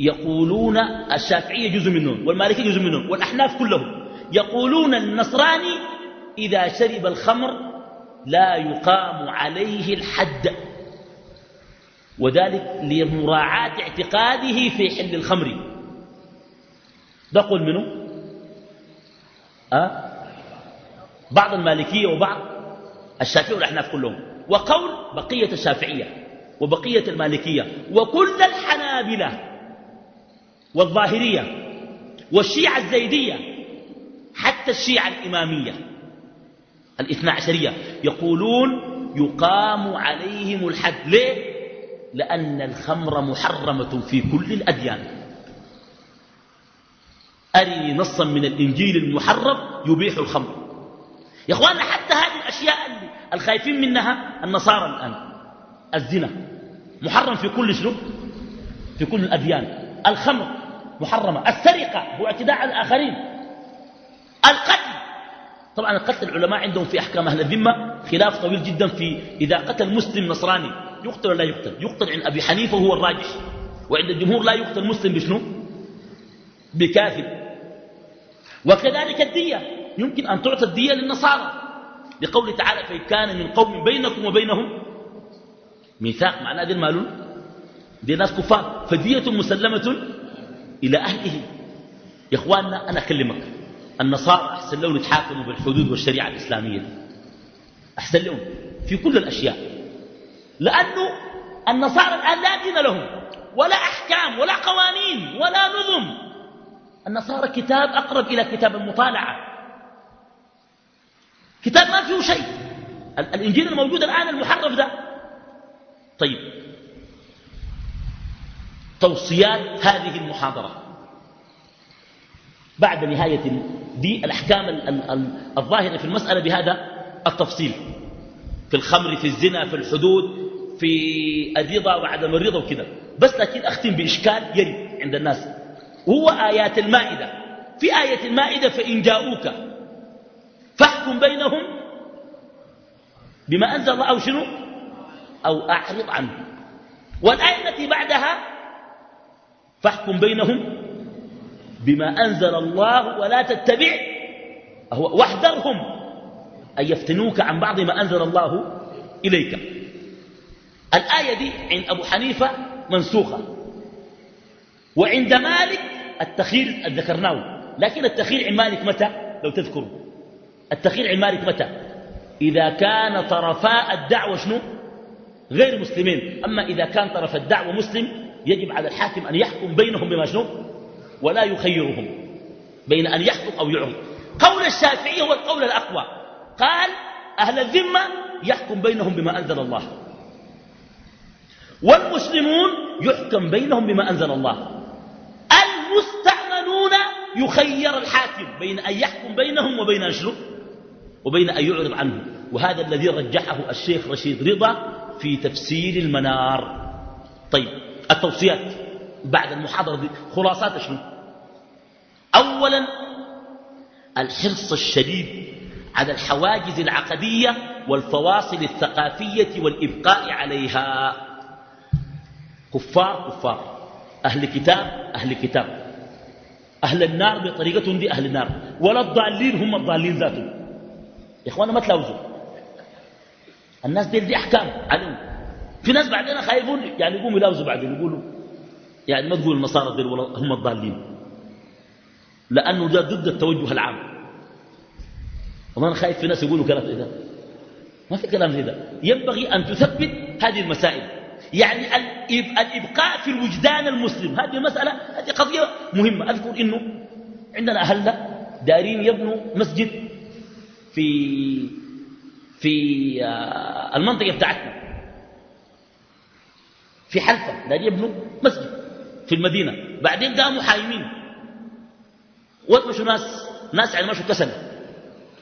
يقولون الشافعية جزء منهم والمالكية جزء منهم والأحناف كلهم. يقولون النصراني إذا شرب الخمر لا يقام عليه الحد. وذلك لمراعاة اعتقاده في حل الخمر. ده قول منه أه؟ بعض المالكية وبعض الشافعية والأحناف كلهم. وقول بقية الشافعية وبقية المالكية وكل الحنابلة والظاهرية والشيعة الزيدية حتى الشيعة الإمامية الاثنى عشرية يقولون يقام عليهم الحد. ليه؟ لأن الخمر محرمة في كل الأديان. أري نصا من الإنجيل المحرم يبيح الخمر. يا أخوانا حتى هذه الأشياء الخايفين منها النصارى الآن. الزنا محرم في كل شنو؟ في كل الأديان. الخمر محرمة. السرقة هو اعتداء على الآخرين. القتل. طبعا القتل العلماء عندهم في أحكام أهل الذمة خلاف طويل جدا في إذا قتل مسلم نصراني يقتل ولا لا يقتل؟ يقتل عند أبي حنيفة وهو الراجح. وعند الجمهور لا يقتل مسلم بشنو؟ بكافر. وكذلك الدية. يمكن أن تعطى الدية للنصارى. لقوله تعالى فإن كان من قوم بينكم وبينهم ميثاق. معناه ذي المالون دي ناس كفار. فدية مسلمة إلى أهله. يا إخواننا أنا أكلمك. النصارى أحسن لو نتحاكموا بالحدود والشريعة الإسلامية. أحسن لهم في كل الأشياء. لأنه النصارى الآن لا دين لهم ولا أحكام ولا قوانين ولا نظم. النصارى كتاب أقرب إلى كتاب المطالعة. كتاب ما فيه شيء. الإنجيل الموجود الآن المحرف ده. طيب. توصيات هذه المحاضرة. بعد نهاية دي الأحكام الظاهرة في المسألة بهذا التفصيل. في الخمر في الزنا في الحدود في الرضا وعدم الرضا وكذا. بس لكن أختم بإشكال يرد عند الناس. وهو آيات المائدة. في آية المائدة فإن جاءوك فاحكم بينهم بما أنزل الله أو شنو؟ أو أعرض عنه. والآية التي بعدها فاحكم بينهم بما أنزل الله ولا تتبع واحذرهم أن يفتنوك عن بعض ما أنزل الله إليك. الآية دي عند أبو حنيفة منسوخة. وعند مالك التخير ذكرناه. لكن التخير عند مالك متى؟ لو تذكروا. التخير عند مالك متى؟ إذا كان طرفاء الدعوة شنو؟ غير مسلمين. أما إذا كان طرف الدعوة مسلم يجب على الحاكم أن يحكم بينهم بما شنو؟ ولا يخيرهم بين أن يحكم أو يعرض قول الشافعي هو القول الأقوى. قال أهل الذمة يحكم بينهم بما أنزل الله. والمسلمون يحكم بينهم بما أنزل الله. المستعملون يخير الحاكم بين أن يحكم بينهم وبين أشرب وبين أن يعرض عنه. وهذا الذي رجحه الشيخ رشيد رضا في تفسير المنار. طيب التوصيات بعد المحاضرة دي. خلاصات شنو؟ أولا الحرص الشديد على الحواجز العقدية والفواصل الثقافية والإبقاء عليها. كفار كفار. أهل كتاب أهل كتاب أهل النار بطريقتهم دي أهل النار. ولا الضالين هم الضالين ذاتهم. يا إخوانا ما تلاوزوا. الناس دي, دي أحكام. عليهم في ناس بعدين خايفون يعني يقوموا يلاوزوا بعدين يقولوا. يعني ما تقول النصارى دي هم الضالين. لأنه ده ضد التوجه العام. وما أنا خايف في ناس يقولوا كلام زي ده. ما في كلام زي ده. ينبغي أن تثبت هذه المسائل. يعني الإبقاء في الوجدان المسلم. هذه المسألة هذه قضية مهمة. أذكر إنه عندنا أهلنا دارين يبنوا مسجد في في آه، المنطقة بتاعتنا. في حلفة. دارين يبنوا مسجد في المدينة. بعدين قاموا حايمين. ومشوا ناس ناس يعني مشوا كسل.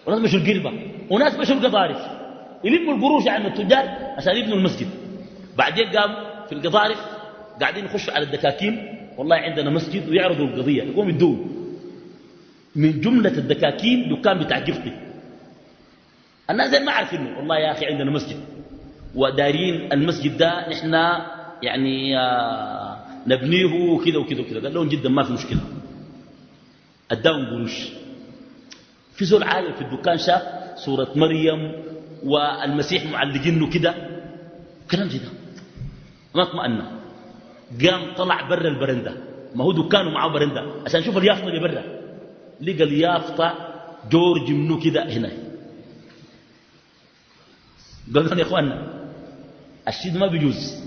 وناس مشوا القربة. وناس مشوا القضارف. يلموا القروش عن التجار عشان يبنوا المسجد. بعدين قام في القضارف قاعدين يخشوا على الدكاكين والله عندنا مسجد ويعرضوا القضية يقوم يدون من جملة الدكاكين دكان بتاع جفتي الناس ما عارفينه والله يا أخي عندنا مسجد. ودارين المسجد ده نحن يعني آه، نبنيه كذا وكذا وكذا. قال لهم جدا ما في مشكلة. اداهم قروش في زول عالم في الدكان شاف صورة مريم والمسيح معلقينه كده؟ كلام زي ده. ما اطمأن قام طلع برا البرندة. ما هو دكانه معه برندة. عشان يشوف اليافطة اللي برا. لقى اليافطة جورج منو كده هنا. قال يا إخواننا الشيء ما بيجوز.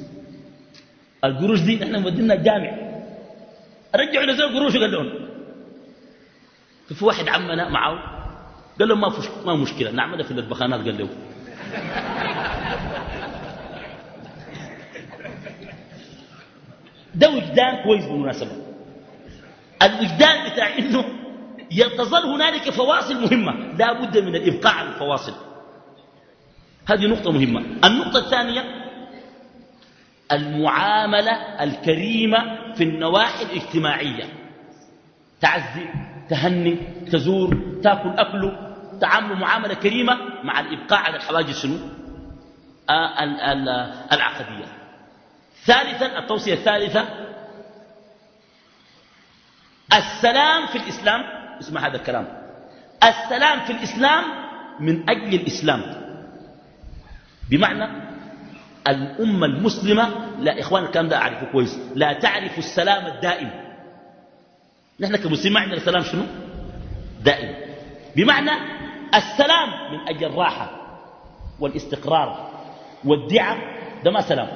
القروش دي إحنا مودينا الجامع رجعوا لزول قروش قال لهم. في واحد عمنا معه قال له ما فش ما مشكلة نعملها في البخانات قال له. ده وجدان كويس بالمناسبة. الوجدان بتاع إنه تظل هنالك فواصل مهمة لا بد من الإبقاء على الفواصل. هذه نقطة مهمة. النقطة الثانية المعاملة الكريمة في النواحي الاجتماعية. تعزي. تهني تزور تاكل أكله تعامل معاملة كريمة مع الإبقاء على الحواجز شنو؟ آه العقدية. ثالثا التوصية الثالثة السلام في الإسلام اسمع هذا الكلام السلام في الإسلام من أجل الإسلام. بمعنى الأمة المسلمة لا إخوان الكلام ده أعرفه كويس لا تعرف السلام الدائم. نحن كمسلمين عندنا سلام شنو؟ دائم. بمعنى السلام من أجل الراحة والاستقرار والدعة ده ما سلام.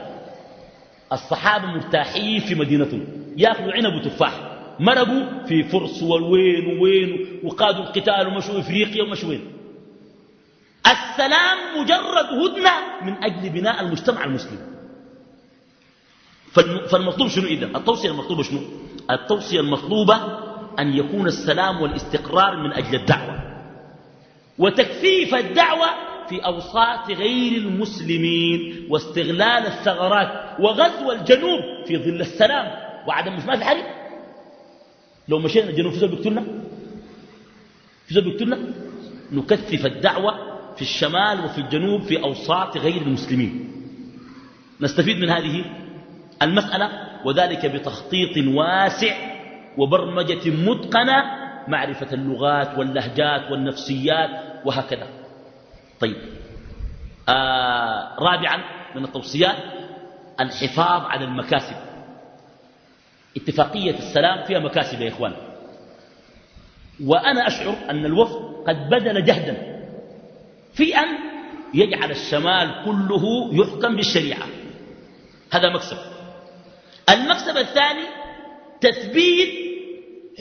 الصحابة مرتاحين في مدينتهم. ياكلوا عنب وتفاح. مرقوا في فرس والوين ووين وقادوا القتال ومشوا إفريقيا ومشوا وين. السلام مجرد هدنة من أجل بناء المجتمع المسلم. فالمطلوب شنو إذا؟ التوصية المطلوبة شنو؟ التوصية المطلوبة أن يكون السلام والاستقرار من أجل الدعوة وتكثيف الدعوة في أوساط غير المسلمين واستغلال الثغرات وغزو الجنوب في ظل السلام وعدم مش ما في حرب لو مشينا الجنوب في زول بيقتلنا؟ في زول بيقتلنا؟ نكثف الدعوة في الشمال وفي الجنوب في أوساط غير المسلمين. نستفيد من هذه المسألة؟ وذلك بتخطيط واسع وبرمجة متقنة معرفة اللغات واللهجات والنفسيات وهكذا. طيب. آه رابعا من التوصيات الحفاظ على المكاسب. اتفاقية السلام فيها مكاسب يا إخوان. وأنا أشعر أن الوفد قد بذل جهدا في أن يجعل الشمال كله يحكم بالشريعة. هذا مكسب. المكسب الثاني تثبيت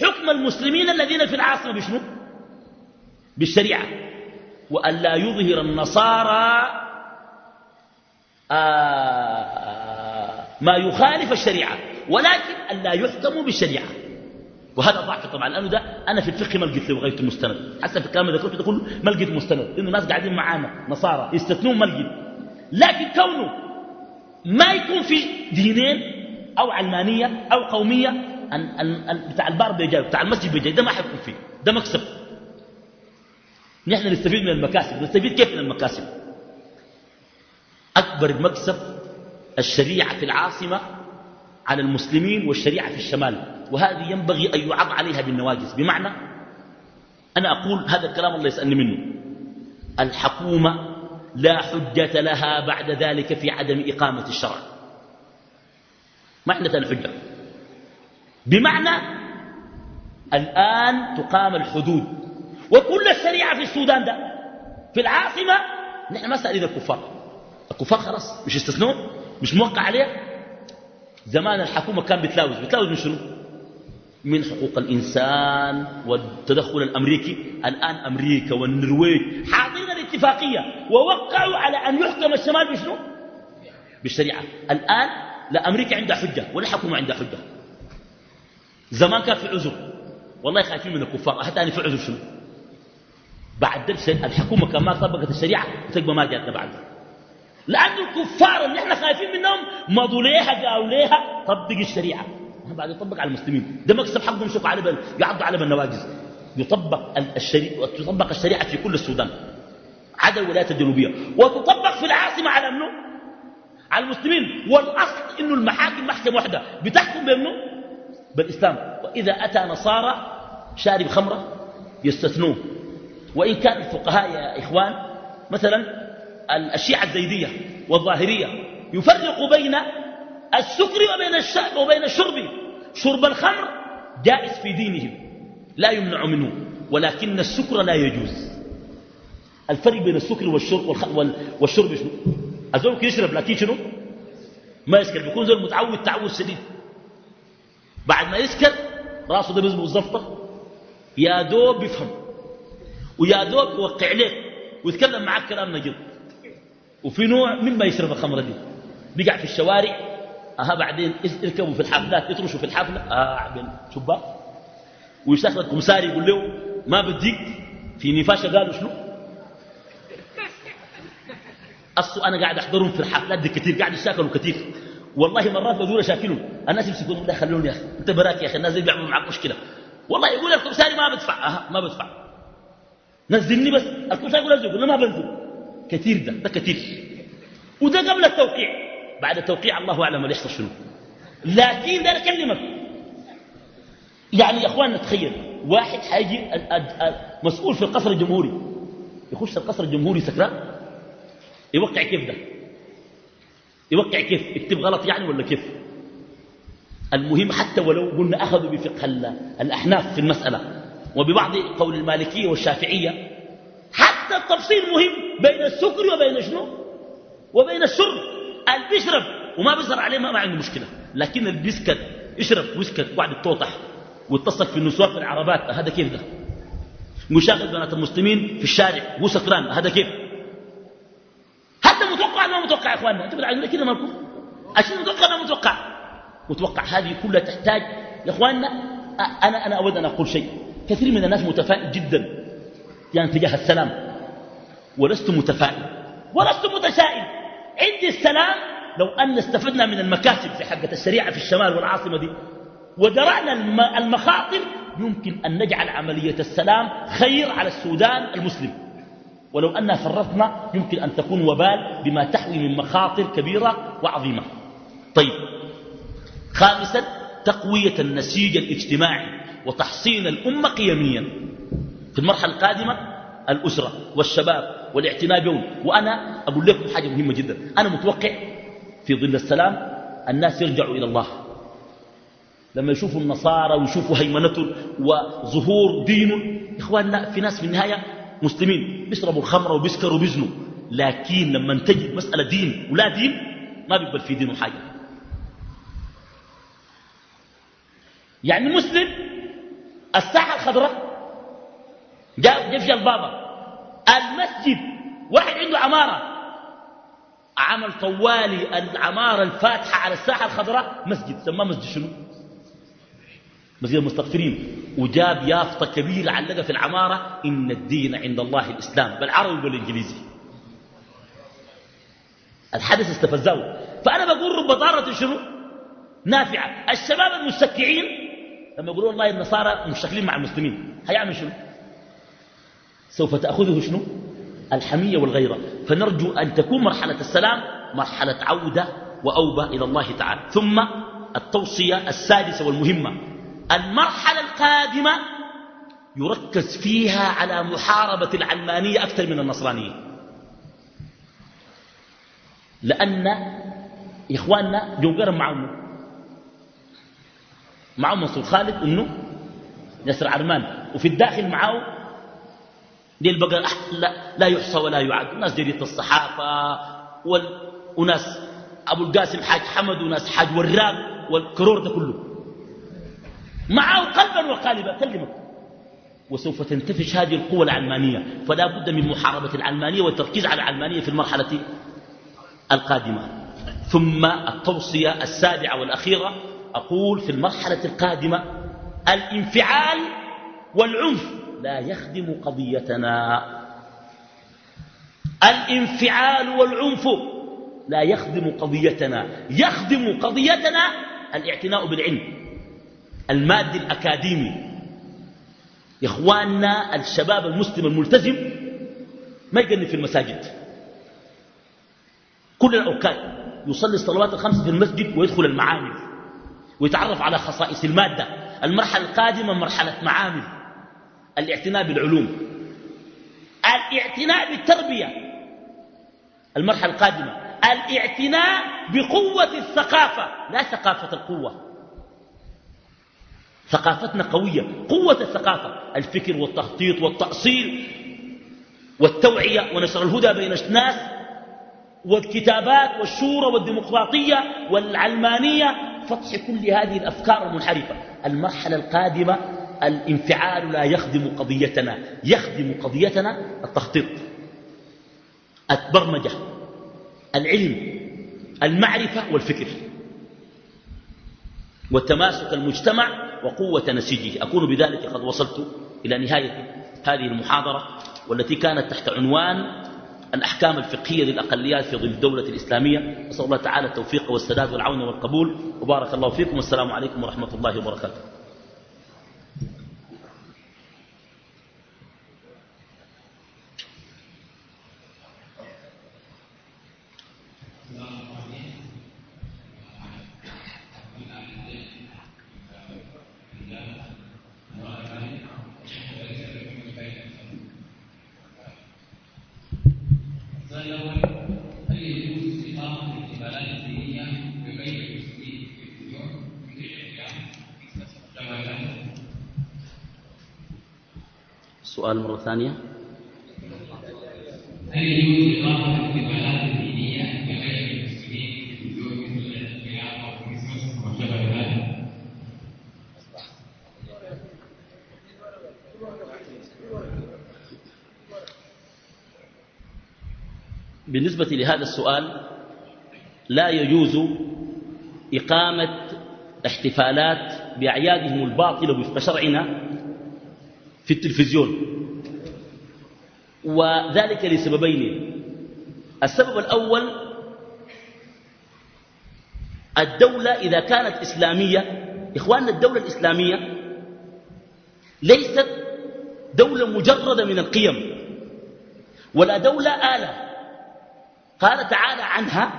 حكم المسلمين الذين في العاصمة بشنو؟ بالشريعة. وأن لا يظهر النصارى آه، ما يخالف الشريعة ولكن أن لا يحكموا بالشريعة. وهذا ضعف طبعا لأنه ده أنا في الفقه ما لقيت له غاية المستند. في الكلام اللي ذكرته كله ما لقيت مستند. إنه الناس قاعدين معانا نصارى يستثنون ما لقيت لكن كونه ما يكون في دينين أو علمانية أو قومية أن بتاع البار بيجاي بتاع المسجد بيجاي ده ما حيكون فيه ده مكسب. نحن نستفيد من المكاسب نستفيد كيف من المكاسب؟ أكبر المكسب الشريعة في العاصمة على المسلمين والشريعة في الشمال وهذه ينبغي أن يعض عليها بالنواجز بمعنى أنا أقول هذا الكلام الله يسألني منه. الحكومة لا حجة لها بعد ذلك في عدم إقامة الشرع. ما الحجة. بمعنى الآن تقام الحدود. وكل الشريعة في السودان ده. في العاصمة نحن ما سألين الكفار. الكفار خلاص مش استثنون مش موقع عليه زمان الحكومة كان بتلاوز. بتلاوز من شنو؟ من حقوق الإنسان والتدخل الأمريكي. الآن أمريكا والنرويج حاضرين الاتفاقية ووقعوا على أن يحكم الشمال بشنو؟ بالشريعة. الآن لا أمريكا عندها حجة ولا حكومة عندها حجة. زمان كان في عذر. والله خايفين من الكفار. حتى أنا في عذر شنو؟ بعد درس الحكومة كان ما طبقت الشريعة تقبل ما جاتنا بعد. لأن الكفار اللي إحنا خايفين منهم مضوا ليها قالوا ليها طبق الشريعة. بعد يطبق على المسلمين. ده مكسب حقهم يشوف على بل يعضوا على بالنواجز يطبق الشريعة تطبق الشريعة في كل السودان. عدا الولايات الجنوبية. وتطبق في العاصمة على منه على المسلمين. والأصل إنه المحاكم محكمة واحدة بتحكم بمنه بالإسلام. وإذا أتى نصارى شارب خمرة يستثنوه. وإن كان الفقهاء يا إخوان مثلا الشيعة الزيدية والظاهرية يفرق بين السكر وبين الشرب وبين الشرب. شرب الخمر جائز في دينهم. لا يمنع منه. ولكن السكر لا يجوز. الفرق بين السكر والشرب والشرب شنو؟ الزول يشرب لكن شنو ما يسكر. بيكون زول متعود تعود شديد. بعد ما يسكر راسه ده بيزبط الزفطة. يا دوب بيفهم. ويا دوب يوقع لك ويتكلم معك كلام نجد وفي نوع مما يشرب الخمرة دي. بيقع في الشوارع. أها بعدين يركبوا في الحفلات يطرشوا في الحفلة. آه بين شباك. ويشتغل الكمساري يقول له ما بديك. في نفاشة قالوا شنو؟ أصل أنا قاعد أحضرهم في الحفلات دي كثير قاعد يشاكلوا كثير والله مرات بدور أشاكلهم. الناس يمسكون الله خلوني يا أخي. أنت براك يا أخي الناس بيعملوا معك مشكلة. والله يقول الكمساري ما بدفع. أها ما بدفع. نزلني بس. الكمساري يقول يقول ما بنزل. كثير ده ده كثير وده قبل التوقيع. بعد توقيع الله أعلم اللي يحصل شنو. لكن ده أكلمك. يعني يا أخوان نتخيل واحد حيجي مسؤول في القصر الجمهوري. يخش القصر الجمهوري سكران؟ يوقع كيف ده؟ يوقع كيف؟ يكتب غلط يعني ولا كيف؟ المهم حتى ولو قلنا أخذوا بفقه الأحناف في المسألة وببعض قول المالكية والشافعية حتى التفصيل مهم بين السكر وبين شنو؟ وبين الشرب. اللي بيشرب وما بيظهر عليه ما, عنده مشكلة. لكن اللي بيسكت يشرب ويسكت وقعد يتوطح ويتصل في النسوان في العربات هذا كيف ده؟ مشاغل بنات المسلمين في الشارع هو سكران هذا كيف؟ متوقع ما متوقع يا إخواننا؟ أنتوا بتعلموا كده مالكم عشان متوقع ما متوقع؟ متوقع هذه كلها تحتاج يا إخواننا أنا أنا أود أن أقول شيء. كثير من الناس متفائل جدا يعني تجاه السلام. ولست متفائل. ولست متشائم عندي السلام لو أن استفدنا من المكاسب في حقة الشريعة في الشمال والعاصمة دي. ودرعنا المخاطر يمكن أن نجعل عملية السلام خير على السودان المسلم. ولو أنها فرطنا يمكن أن تكون وبال بما تحوي من مخاطر كبيرة وعظيمة. طيب. خامسا تقوية النسيج الاجتماعي وتحصين الأمة قيميا. في المرحلة القادمة الأسرة والشباب والاعتناء بهم. وأنا أقول لكم حاجة مهمة جدا. أنا متوقع في ظل السلام الناس يرجعوا إلى الله. لما يشوفوا النصارى ويشوفوا هيمنته وظهور دينه إخواننا في ناس في النهاية مسلمين. بيشربوا الخمر وبيسكروا وبيزنوا. لكن لما تجد مسألة دين ولا دين ما بيقبل في دينه حاجة. يعني مسلم الساحة الخضراء جاء في البابا المسجد واحد عنده عمارة. عمل طوالي العمارة الفاتحة على الساحة الخضراء مسجد. سماه مسجد شنو؟ مسجد المستغفرين وجاب يافطة كبيرة علقها في العمارة إن الدين عند الله الإسلام. بالعربي والإنجليزي الحدث استفزاه فأنا بقول رب ضارة شنو؟ نافعة. الشباب المستكعين لما يقولوا والله النصارى مشتكلين مع المسلمين هيعمل شنو؟ سوف تأخذه شنو؟ الحمية والغيرة. فنرجو أن تكون مرحلة السلام مرحلة عودة وأوبة إلى الله تعالى. ثم التوصية السادسة والمهمة. المرحلة القادمة يركز فيها على محاربة العلمانية أكثر من النصرانية. لأن إخواننا جوقرا معهم. معهم منصور خالد إنه يسر عرمان. وفي الداخل معه دي البقر لا, لا يحصى ولا يعد. ناس جريدة الصحافة. وناس أبو القاسم حاج حمد وناس حاج وراق والكرور ده كله. معه قلبا وقالبا كلمك وسوف تنتفش هذه القوة العلمانية فلا بد من محاربة العلمانية والتركيز على العلمانية في المرحلة القادمة. ثم التوصية السابعة والأخيرة أقول في المرحلة القادمة الانفعال والعنف. لا يخدم قضيتنا. الانفعال والعنف. لا يخدم قضيتنا. يخدم قضيتنا الاعتناء بالعلم. المادي الأكاديمي يا إخواننا الشباب المسلم الملتزم ما يقني في المساجد. كل الأوقات يصلي الصلوات الخمس في المسجد ويدخل المعامل ويتعرف على خصائص المادة. المرحلة القادمة مرحلة معامل. الاعتناء بالعلوم. الاعتناء بالتربية. المرحلة القادمة. الاعتناء بقوة الثقافة. لا ثقافة القوة. ثقافتنا قوية قوة الثقافة الفكر والتخطيط والتأصيل والتوعية ونشر الهدى بين الناس والكتابات والشورى والديمقراطية والعلمانية فتح كل هذه الأفكار المنحرفة. المرحلة القادمة الانفعال لا يخدم قضيتنا يخدم قضيتنا التخطيط البرمجة العلم المعرفة والفكر. وتماسك المجتمع وقوة نسيجه. أكون بذلك قد وصلت إلى نهاية هذه المحاضرة والتي كانت تحت عنوان الأحكام الفقهية للأقليات في ظل الدولة الإسلامية. أسأل الله تعالى التوفيق والسداد والعون والقبول. وبارك الله فيكم. والسلام عليكم ورحمة الله وبركاته. سؤال مرة ثانية. هل يجوز إقامة الاحتفالات الدينية لغير المسلمين في البيوت مثل الأعياد أو الكريسماس وما شابه ذلك؟ بالنسبة لهذا السؤال لا يجوز إقامة احتفالات بأعيادهم الباطلة وفق شرعنا في التلفزيون. وذلك لسببين. السبب الأول الدولة إذا كانت إسلامية إخواننا الدولة الإسلامية ليست دولة مجردة من القيم ولا دولة آلة قال تعالى عنها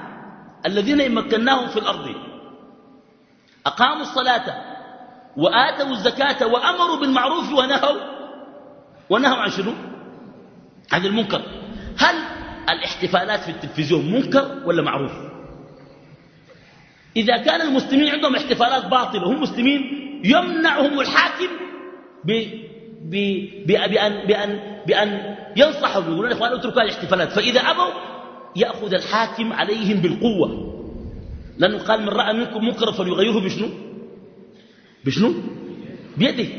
الذين يمكناهم في الأرض. أقاموا الصلاة وآتوا الزكاة وأمروا بالمعروف ونهوا ونهوا عن شنو؟ عن المنكر. هل الاحتفالات في التلفزيون منكر ولا معروف؟ إذا كان المسلمين عندهم احتفالات باطلة هم مسلمين يمنعهم الحاكم ب ب بأن, بأن, بأن ينصحهم يقولون إخوان اتركوا الاحتفالات. فإذا أبوا يأخذ الحاكم عليهم بالقوة. لأنه قال من رأى منكم منكرا فليغيره بشنو؟ بشنو؟ بيده.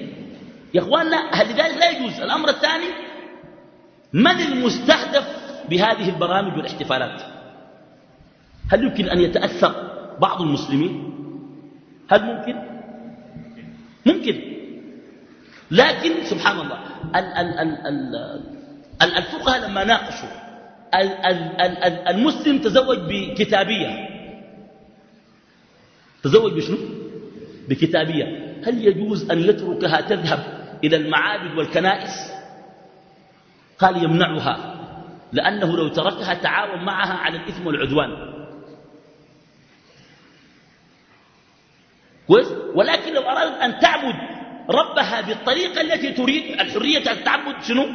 يا اخواننا لذلك لا يجوز. الأمر الثاني من المستهدف بهذه البرامج والاحتفالات؟ هل يمكن أن يتأثر بعض المسلمين؟ هل ممكن؟ ممكن. لكن سبحان الله الفقهاء لما ناقشوا المسلم تزوج بكتابية. تزوج بشنو؟ بكتابية. هل يجوز أن يتركها تذهب إلى المعابد والكنائس؟ قال يمنعها لأنه لو تركها تعاون معها على الإثم والعدوان. كويس؟ ولكن لو أرادت أن تعبد ربها بالطريقة التي تريد الحرية أن تعبد شنو؟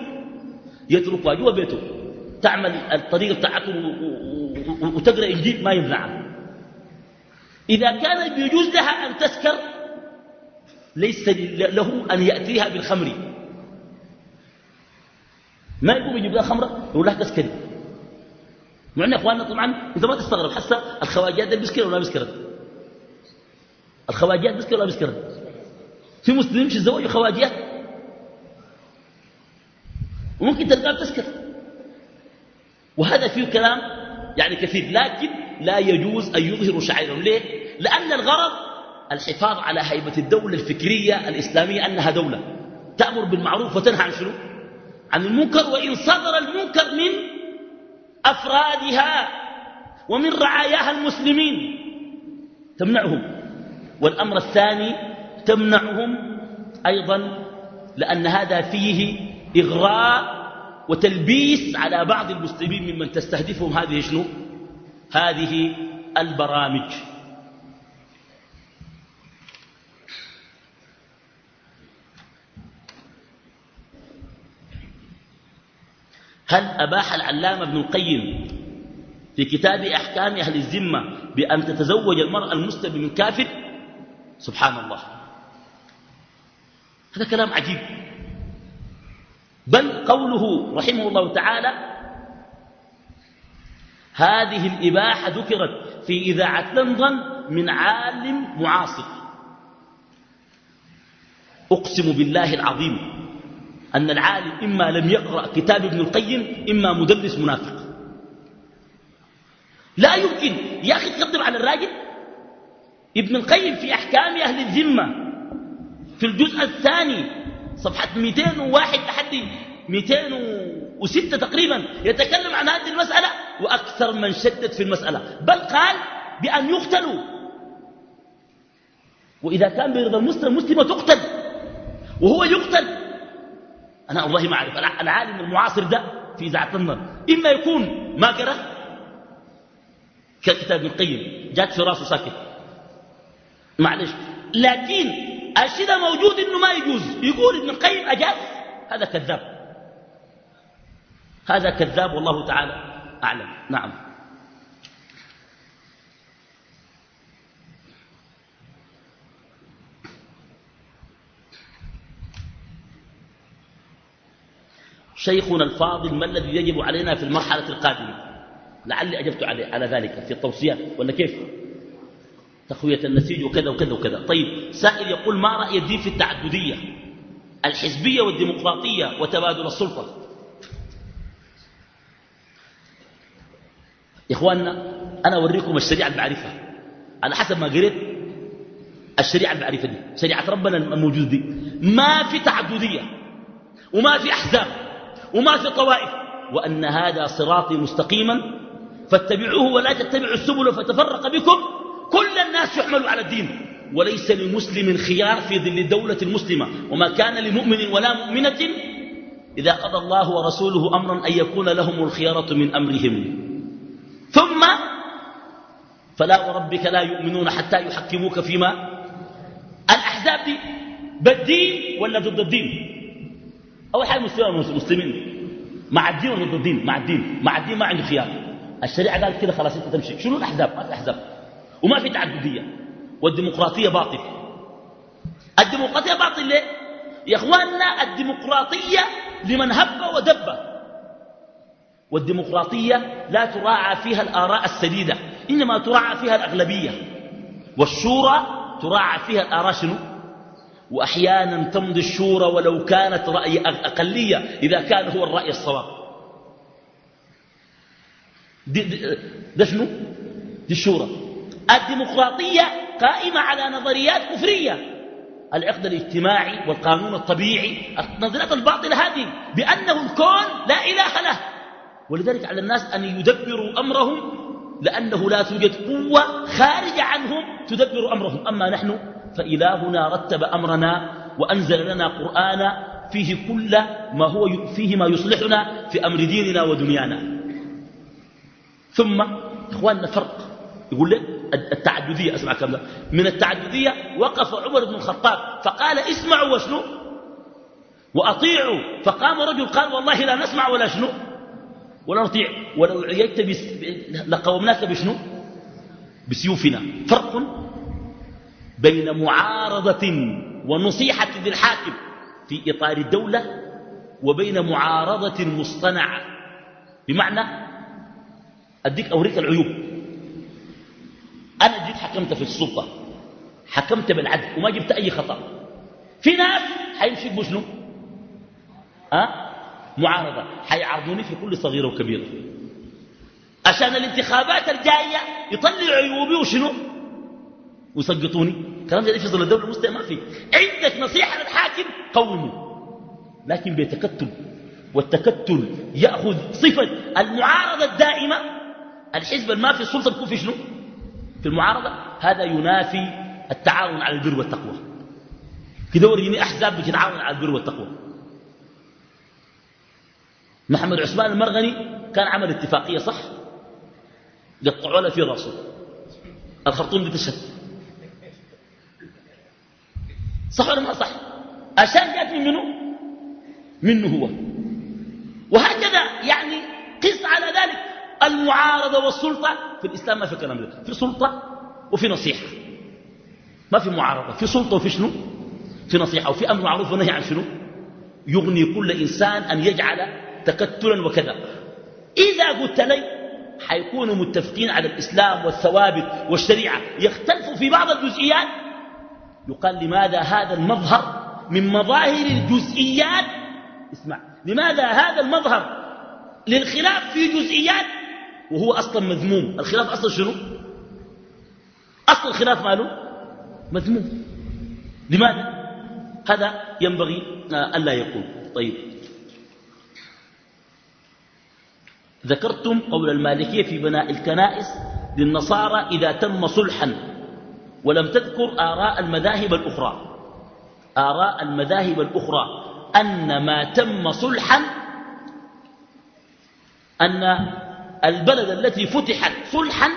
يتركها جوا بيته. تعمل الطريقة بتاعته وتقرأ إنجيل ما يمنعها إذا كان يجوز لها أن تسكر ليس له أن يأتيها بالخمر. ما يقوم يجيب لها خمرة يقول لها تسكري. مع إن إخواننا طبعا انت ما تستغرب حتى الخواجات ده بيسكر ولا بيسكر الخواجات بيسكر ولا بيسكر في مسلمين يمشي يتزوجوا خواجات. وممكن تلقاها بتسكر. وهذا فيه كلام يعني كثير لكن لا يجوز أن يظهروا شعائرهم ليه؟ لأن الغرض الحفاظ على هيبة الدولة الفكرية الإسلامية أنها دولة تأمر بالمعروف وتنهى عن شنو؟ عن المنكر وإن صدر المنكر من أفرادها ومن رعاياها المسلمين تمنعهم والأمر الثاني تمنعهم أيضا لأن هذا فيه إغراء وتلبيس على بعض المسلمين ممن تستهدفهم هذه شنو؟ هذه البرامج. هل أباح العلامة ابن القيم في كتاب أحكام أهل الذمة بأن تتزوج المرأة المسلمة من كافر؟ سبحان الله. هذا كلام عجيب. بل قوله رحمه الله تعالى هذه الإباحة ذكرت في إذاعة لندن من عالم معاصر. أقسم بالله العظيم أن العالم إما لم يقرأ كتاب ابن القيم إما مدرس منافق. لا يمكن يا أخي تقدم على الراجل؟ ابن القيم في أحكام أهل الذمة في الجزء الثاني صفحة 201 لحد 206 تقريبا يتكلم عن هذه المسألة وأكثر من شدد في المسألة. بل قال بأن يقتلوا. وإذا كان برضا المسلم مسلمة تقتل. وهو يقتل. أنا والله ما أعرف. العالم المعاصر ده في إذاعة النظر. إما يكون ما قرأ كتاب ابن القيم. جات في راسه ساكت. معلش. لكن الشيء ده موجود إنه ما يجوز. يقول ابن القيم أجاز. هذا كذاب. هذا كذاب والله تعالى أعلم. نعم. شيخنا الفاضل ما الذي يجب علينا في المرحلة القادمة؟ لعلي أجبت عليه على ذلك في التوصيات ولا كيف؟ تقوية النسيج وكذا وكذا وكذا. طيب سائل يقول ما رأي الدين في التعددية؟ الحزبية والديمقراطية وتبادل السلطة. يا إخواننا أنا أوريكم الشريعة اللي بعرفها على حسب ما قريت الشريعة اللي بعرفها دي شريعة ربنا الموجود دي. ما في تعددية وما في أحزاب وما في طوائف وأن هذا صراطي مستقيما فاتبعوه ولا تتبعوا السبل فتفرق بكم كل الناس يحملوا على الدين. وليس لمسلم خيار في ظل الدولة المسلمة وما كان لمؤمن ولا مؤمنة إذا قضى الله ورسوله أمرا أن يكون لهم الخيارة من أمرهم. ثم فلا وربك لا يؤمنون حتى يحكموك فيما الأحزاب دي. بالدين ولا ضد الدين؟ أول حاجة مسلمين مع الدين ولا ضد الدين؟ مع الدين. مع الدين ما عنده خيار. الشريعة قال كده خلاص أنت تمشي. شنو الأحزاب؟ ما في أحزاب. وما في تعددية. والديمقراطية باطل الديمقراطية باطل ليه؟ يا إخواننا الديمقراطية لمن هب ودب والديمقراطية لا تراعى فيها الآراء السديدة إنما تراعى فيها الأغلبية. والشورى تراعى فيها الآراء شنو؟ وأحيانا تمضي الشورى ولو كانت رأي أقلية إذا كان هو الرأي الصواب. ده شنو؟ دي الشورى. الديمقراطية قائمة على نظريات كفرية. العقد الاجتماعي والقانون الطبيعي النظريات الباطلة هذه بأنه الكون لا إله له. ولذلك على الناس أن يدبروا أمرهم لأنه لا توجد قوة خارجة عنهم تدبر أمرهم. أما نحن فإلهنا رتب أمرنا وأنزل لنا قرآنا فيه كل ما هو فيه ما يصلحنا في أمر ديننا ودنيانا. ثم إخواننا فرق. يقول لك التعددية أسمع كم من التعددية وقف عمر بن الخطاب فقال اسمعوا وشنو؟ وأطيعوا. فقام رجل قال والله لا نسمع ولا شنو؟ ولا نطيع. ولو عييت لقومناك بشنو؟ بسيوفنا. فرق بين معارضة ونصيحة للحاكم في إطار الدولة وبين معارضة مصطنعة. بمعنى أديك أوريك العيوب. أنا جيت حكمت في السلطة. حكمت بالعدل وما جبت أي خطأ. في ناس حيمشي بشنو؟ أه؟ معارضة. حيعرضوني في كل صغيرة وكبيرة عشان الانتخابات الجاية يطلعوا عيوبي وشنو؟ ويسقطوني. كلام زي في الدولة المسلمة ما في. عندك نصيحة للحاكم قومه لكن بيتكتل والتكتل يأخذ صفة المعارضة الدائمة. الحزب ما في السلطة بيكون في شنو؟ في المعارضة هذا ينافي التعاون على البر والتقوى. كده وريني أحزاب بتتعاون على البر والتقوى. محمد عثمان المرغني كان عمل اتفاقية صح؟ قطعوا له في رأسه. الخرطوم بتشهد. صح ولا ما صح؟ عشان جات من منه؟ منه هو. وهكذا يعني قس على ذلك. المعارضة والسلطة في الإسلام ما في كلام ده في سلطة وفي نصيحة. ما في معارضة. في سلطة وفي شنو؟ في نصيحة. وفي أمر معروف ونهي عن شنو؟ يغني كل إنسان أن يجعل تكتلا وكذا. إذا قلت لي حيكونوا متفقين على الإسلام والثوابت والشريعة. يختلفوا في بعض الجزئيات. يقال لماذا هذا المظهر من مظاهر الجزئيات؟ اسمع. لماذا هذا المظهر؟ للخلاف في جزئيات وهو أصلا مذموم. الخلاف أصلا شنو؟ أصل الخلاف ماله؟ مذموم. لماذا؟ هذا ينبغي ألا يكون طيب. ذكرتم قول المالكية في بناء الكنائس للنصارى إذا تم صلحا ولم تذكر آراء المذاهب الأخرى. آراء المذاهب الأخرى. أن ما تم صلحا أن البلد التي فتحت صلحا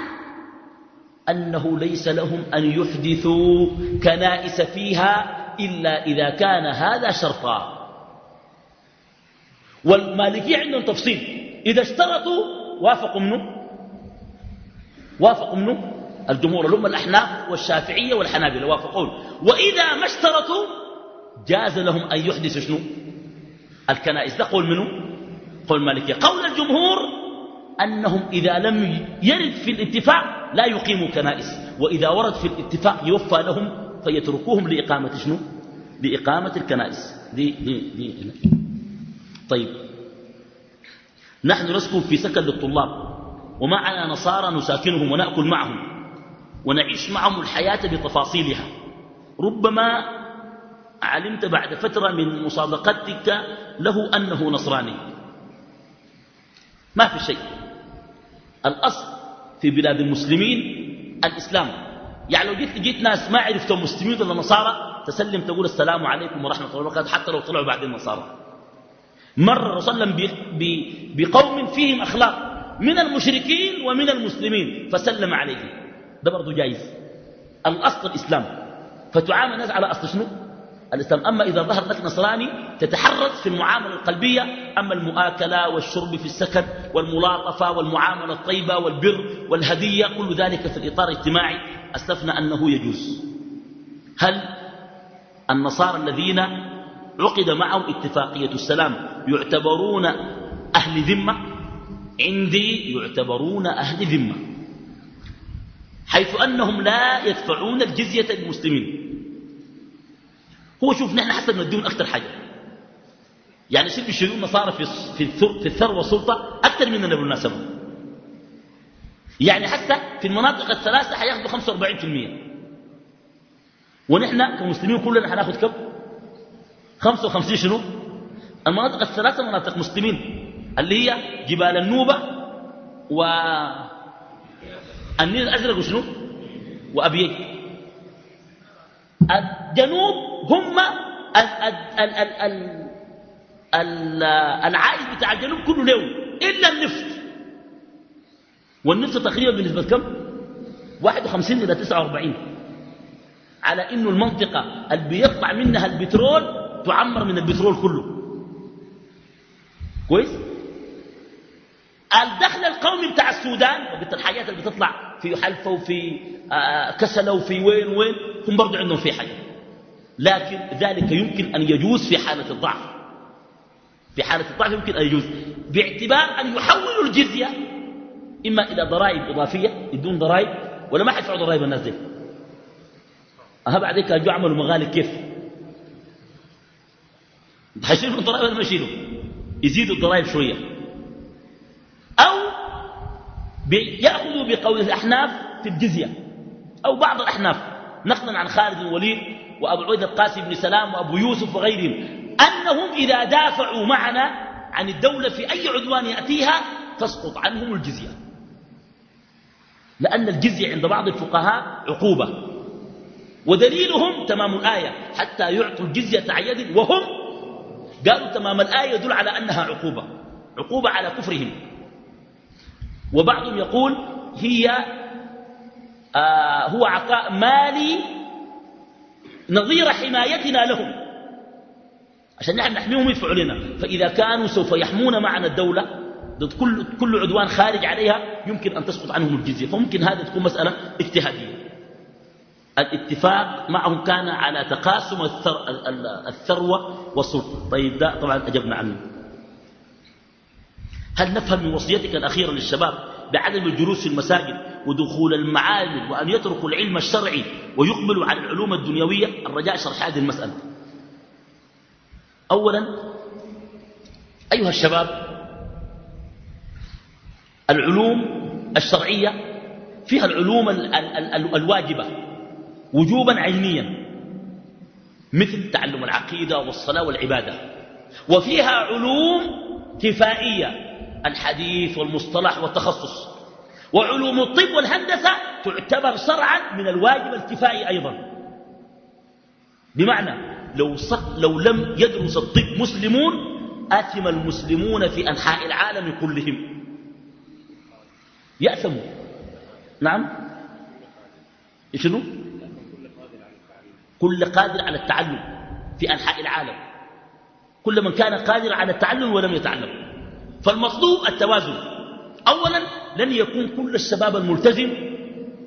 أنه ليس لهم أن يحدثوا كنائس فيها إلا إذا كان هذا شرطا. والمالكية عندهم تفصيل. إذا اشترطوا وافقوا منه. وافقوا منه. الجمهور هم الأحناف والشافعية والحنابلة وافقون وإذا ما اشترطوا جاز لهم أن يحدثوا شنو؟ الكنائس. ده قول منه قول المالكية قول الجمهور أنهم إذا لم يرد في الاتفاق لا يقيموا كنائس وإذا ورد في الاتفاق يوفى لهم فيتركوهم لإقامة شنو؟ لإقامة الكنائس. دي دي دي طيب. نحن نسكن في سكن للطلاب ومعنا نصارى نساكنهم ونأكل معهم ونعيش معهم الحياة بتفاصيلها. ربما علمت بعد فترة من مصادقتك له أنه نصراني. ما في شيء. الأصل في بلاد المسلمين الإسلام. يعني لو جيت, جيت ناس ما عرفتهم مسلمين ولا نصارى تسلم تقول السلام عليكم ورحمة الله وبركاته حتى لو طلعوا بعدين نصارى. مر الرسول بقوم فيهم أخلاق من المشركين ومن المسلمين فسلم عليهم. ده برضو جائز. الأصل الإسلام. فتعامل الناس على أصل شنو؟ الإسلام. أما إذا ظهر لك نصراني تتحرز في المعاملة القلبية. أما المؤاكلة والشرب في السكن والملاطفة والمعاملة الطيبة والبر والهدية كل ذلك في الإطار الاجتماعي. أسلفنا أنه يجوز. هل النصارى الذين عقد معهم اتفاقية السلام يعتبرون أهل ذمة؟ عندي يعتبرون أهل ذمة حيث أنهم لا يدفعون الجزية للمسلمين. هو شوف نحن حسب نديهم أكثر حاجة. يعني شوف بيشيلون نصارى في في الثروة والسلطة أكثر مننا بالمناسبة يعني حتى في المناطق الثلاثة حياخذوا 45% ونحن كمسلمين كلنا حناخذ كم؟ 55 شنو؟ المناطق الثلاثة مناطق مسلمين اللي هي جبال النوبة و النيل الأزرق وشنو؟ وأبيي الجنوب هم العائد بتاع الجنوب كله له إلا النفط. والنفط تقريبا بنسبة كم 51 إلى 49 على إنه المنطقة اللي بيطلع منها البترول تعمر من البترول كله. كويس؟ الدخل القومي بتاع السودان وقلت الحاجات اللي بتطلع في حلفة وفي آه، كسلة وفي وين وين هم برضو عندهم في حاجة. لكن ذلك يمكن أن يجوز في حالة الضعف. في حالة الضعف يمكن أن يجوز. باعتبار أن يحولوا الجزية إما إلى ضرائب إضافية يدون ضرائب ولا ما حيدفعوا ضرائب الناس دي. أها بعد ذلك جو عملوا مغالب كيف؟ حيشيلوا الضرائب ولا ما يشيلوا؟ يزيدوا الضرائب شوية أو يأخذوا بقول الأحناف في الجزية أو بعض الأحناف. نقلا عن خالد الوليد وأبو عبيد القاسم بن سلام وأبو يوسف وغيرهم. أنهم إذا دافعوا معنا عن الدولة في أي عدوان يأتيها تسقط عنهم الجزية. لأن الجزية عند بعض الفقهاء عقوبة. ودليلهم تمام الآية حتى يعطوا الجزية عن يد وهم قالوا تمام الآية يدل على أنها عقوبة. عقوبة على كفرهم. وبعضهم يقول هي آه هو عطاء مالي نظير حمايتنا لهم. عشان نحن نحميهم يدفعوا لنا. فإذا كانوا سوف يحمون معنا الدولة ضد كل, كل عدوان خارج عليها يمكن أن تسقط عنهم الجزية. فممكن هذه تكون مسألة اجتهادية. الاتفاق معهم كان على تقاسم الثروة والسلطة. طيب ده طبعا أجبنا عنه. هل نفهم من وصيتك الأخيرة للشباب بعدم الجلوس في المساجد ودخول المعامل وأن يتركوا العلم الشرعي ويقبلوا على العلوم الدنيوية؟ الرجاء شرح هذه المسألة. أولا أيها الشباب العلوم الشرعية فيها العلوم الواجبة وجوبا عينيا مثل تعلم العقيدة والصلاة والعبادة. وفيها علوم كفائية الحديث والمصطلح والتخصص. وعلوم الطب والهندسة تعتبر شرعا من الواجب الكفائي أيضا. بمعنى لو, لو لم يدرس الطب مسلمون آثم المسلمون في أنحاء العالم كلهم. يأثموا. نعم. شنو؟ كل قادر على التعلم في أنحاء العالم. كل من كان قادر على التعلم ولم يتعلم. فالمطلوب التوازن. أولا لن يكون كل الشباب الملتزم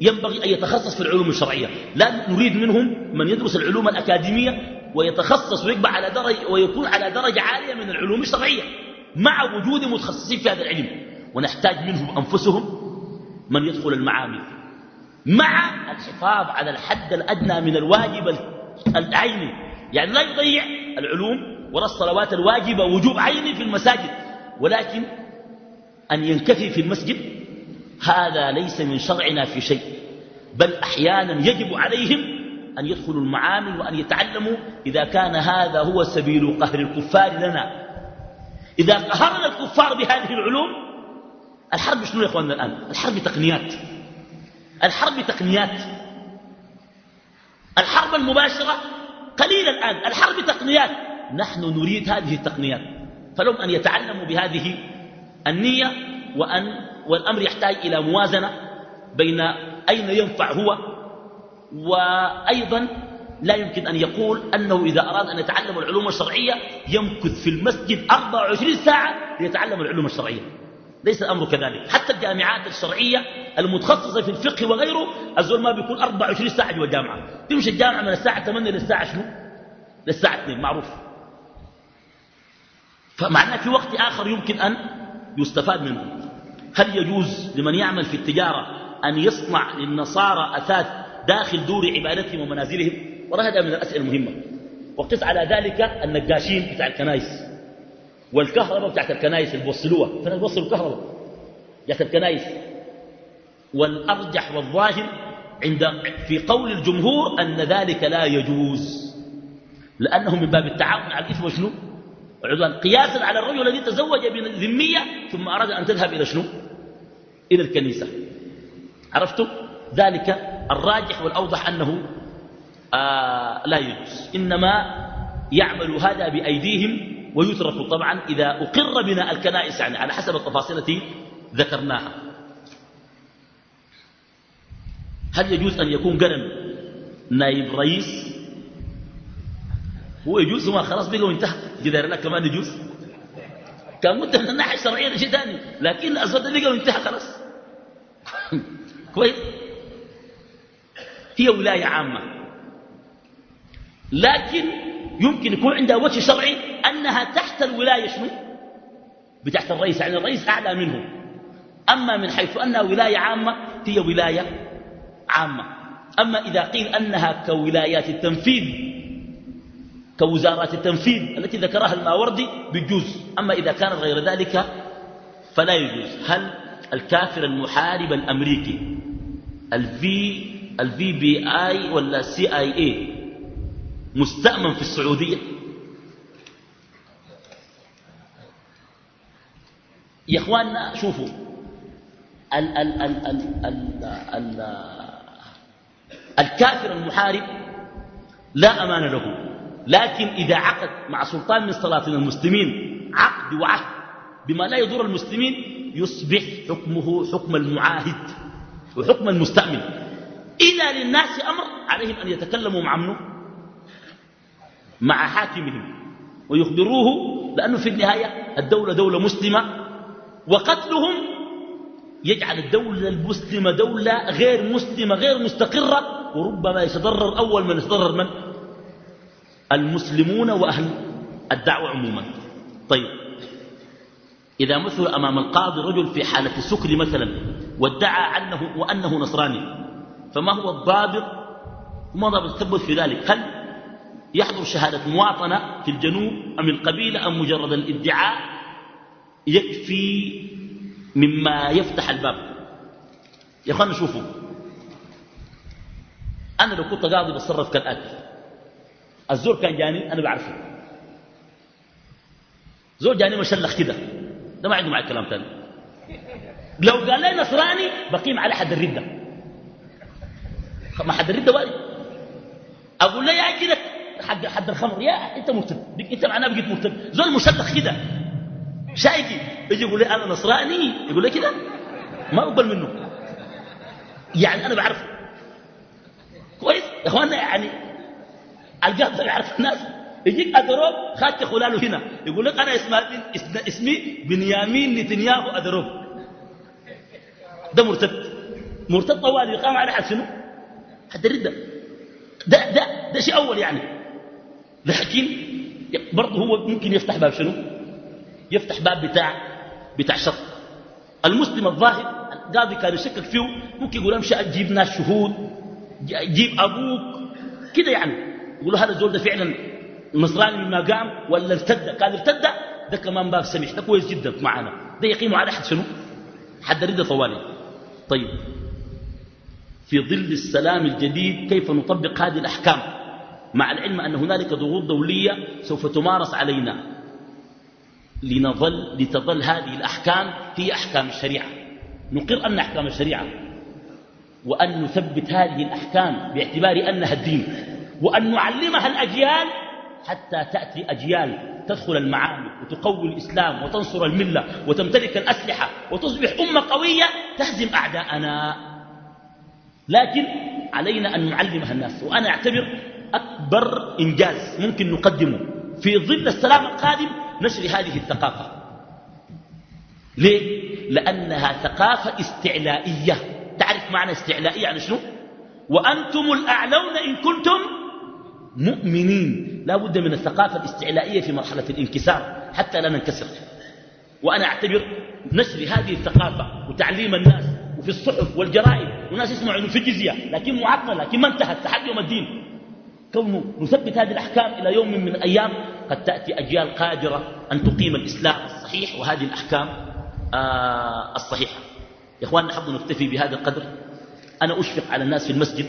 ينبغي أن يتخصص في العلوم الشرعية. لا نريد منهم من يدرس العلوم الأكاديمية ويتخصص ويقبع على درجة ويكون على درجة عالية من العلوم الشرعية مع وجود متخصصين في هذا العلم. ونحتاج منهم أنفسهم من يدخل المعامل مع الحفاظ على الحد الأدنى من الواجب العيني يعني لا يضيع العلوم ولا الصلوات الواجبة وجوب عيني في المساجد. ولكن أن ينكفي في المسجد هذا ليس من شرعنا في شيء بل أحيانا يجب عليهم أن يدخلوا المعامل وأن يتعلموا إذا كان هذا هو سبيل قهر الكفار لنا. إذا قهرنا الكفار بهذه العلوم الحرب شنو يا أخواننا الآن؟ الحرب تقنيات. الحرب تقنيات. الحرب المباشرة قليلة الآن الحرب تقنيات. نحن نريد هذه التقنيات. فلهم أن يتعلموا بهذه النية وأن والأمر يحتاج إلى موازنة بين أين ينفع هو وأيضا لا يمكن أن يقول أنه إذا أراد أن يتعلم العلوم الشرعية يمكث في المسجد 24 ساعة ليتعلم العلوم الشرعية. ليس الأمر كذلك. حتى الجامعات الشرعية المتخصصة في الفقه وغيره الزول ما بيكون 24 ساعة جوا الجامعة. تمشي الجامعة من الساعة 8 للساعة شنو؟ للساعة 2 معروف. فمعناه في وقت آخر يمكن أن يستفاد منه. هل يجوز لمن يعمل في التجارة أن يصنع للنصارى أثاث داخل دور عبادتهم ومنازلهم؟ وهذا من الأسئلة المهمة. وقس على ذلك النقاشين بتاع الكنائس والكهرباء بتاعت الكنائس اللي بوصلوها فانا بوصلوا الكهرباء. بتاعت الكنائس. والأرجح والظاهر عند في قول الجمهور أن ذلك لا يجوز. لأنه من باب التعاون على الإثم وشنو؟ العدوان قياسا على الرجل الذي تزوج بذمية ثم أراد أن تذهب إلى شنو؟ إلى الكنيسة. عرفتم ذلك الراجح والأوضح أنه آه لا يجوز. إنما يعمل هذا بأيديهم ويترك طبعا إذا أقر بناء الكنائس يعني على حسب التفاصيل التي ذكرناها. هل يجوز أن يكون قرن نائب رئيس؟ هو يجوز ما خلاص بقى وانتهى. جدار لك كمان يجوز. كان مدة من الناحية الشرعية شيء ثاني لكن الأصوات بقى وانتهى خلاص. كويس؟ هي ولاية عامة. لكن يمكن يكون عندها وجه شرعي أنها تحت الولاية شنو؟ بتحت الرئيس. يعني الرئيس أعلى منه أما من حيث أنها ولاية عامة هي ولاية عامة. أما إذا قيل أنها كولايات التنفيذ كوزارات التنفيذ التي ذكرها الماوردي بيجوز أما إذا كان غير ذلك فلا يجوز. هل الكافر المحارب الأمريكي الفي ال FBI ولا CIA مستأمن في السعودية؟ يا إخواننا شوفوا ال ال ال ال ال ال الكافر المحارب لا أمان له. لكن إذا عقد مع سلطان من سلاطين المسلمين عقد وعهد بما لا يضر المسلمين يصبح حكمه حكم المعاهد وحكم المستأمن. إذا للناس أمر عليهم أن يتكلموا مع منه مع حاكمهم. ويخبروه لأنه في النهاية الدولة دولة مسلمة وقتلهم يجعل الدولة المسلمة دولة غير مسلمة غير مستقرة وربما يتضرر أول من يتضرر من؟ المسلمون وأهل الدعوة عموما. طيب إذا مثل أمام القاضي رجل في حالة سكر مثلا وادعى عنه وأنه نصراني فما هو الضابط؟ وما ضابط؟ التثبت في ذلك. هل يحضر شهادة مواطنة في الجنوب؟ أم القبيلة؟ أم مجرد الادعاء؟ يكفي مما يفتح الباب. يا أخوانا شوفوا. أنا لو كنت قاضي بتصرف كالآتي. الزور كان جاني أنا بعرفه. زور جاني مشلخ كده. ده ما عنده معي كلام ثاني لو قال لي نصراني بقيم على حد الردة. ما حد الردة والي أقول له يا كده حد حد الخمر. يا أنت مرتد أنت معناه بقيت مرتد زول مشلخ كده. شايكي يجي يقول لي أنا نصراني. يقول لي كده. ما أقبل منه. يعني أنا بعرفه. كويس؟ يا اخوانا يعني القاضي يعرف الناس. يجيك أدروب خاتي خلاله هنا. يقول لك أنا اسمي, اسمي بنيامين نتنياهو أدروب ده مرتد مرتد طوال يقام على حد شنو؟ حد الردة ده, ده, ده شيء أول يعني. لكن برضه هو ممكن يفتح باب شنو؟ يفتح باب بتاع بتاع شط المسلم الظاهر القاضي كان يشكك فيه. ممكن يقول أمشي أجيب ناس شهود. جيب أبوك. كده يعني. يقول هذا الزول ده فعلا نصراني مما قام ولا ارتد؟ كان ارتد ده كمان باب سمح ده كويس جدا معنا. ده يقيمه على حد شنو؟ حد رده طوالي. طيب. في ظل السلام الجديد كيف نطبق هذه الأحكام؟ مع العلم أن هنالك ضغوط دولية سوف تمارس علينا. لنظل لتظل هذه الأحكام هي أحكام الشريعة. نقر أن أحكام الشريعة. وأن نثبت هذه الأحكام باعتبار أنها الدين. وأن نعلمها الأجيال حتى تأتي أجيال تدخل المعامل وتقوي الإسلام وتنصر الملة وتمتلك الأسلحة وتصبح أمة قوية تهزم أعداءنا لكن علينا أن نعلمها الناس وأنا أعتبر أكبر إنجاز ممكن نقدمه في ظل السلام القادم نشر هذه الثقافة ليه؟ لأنها ثقافة استعلائية تعرف معنى استعلائية يعني شنو؟ وأنتم الأعلون إن كنتم مؤمنين. لا بد من الثقافة الاستعلائية في مرحلة الانكسار حتى لا ننكسر. وأنا أعتبر نشر هذه الثقافة وتعليم الناس وفي الصحف والجرائد وناس يسمعوا انه في جزيه لكن معطله لكن ما انتهت لحد يوم الدين. كونه نثبت هذه الأحكام إلى يوم من الأيام قد تأتي أجيال قادرة أن تقيم الإسلام الصحيح وهذه الأحكام آه الصحيحة. يا اخواننا نحب نكتفي بهذا القدر. أنا أشفق على الناس في المسجد.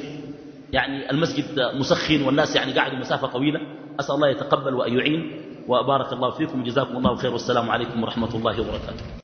يعني المسجد مسخن والناس يعني قاعدوا مسافة طويلة. أسأل الله يتقبل وأن يعين. وبارك الله فيكم. وجزاكم الله خير. والسلام عليكم ورحمة الله وبركاته.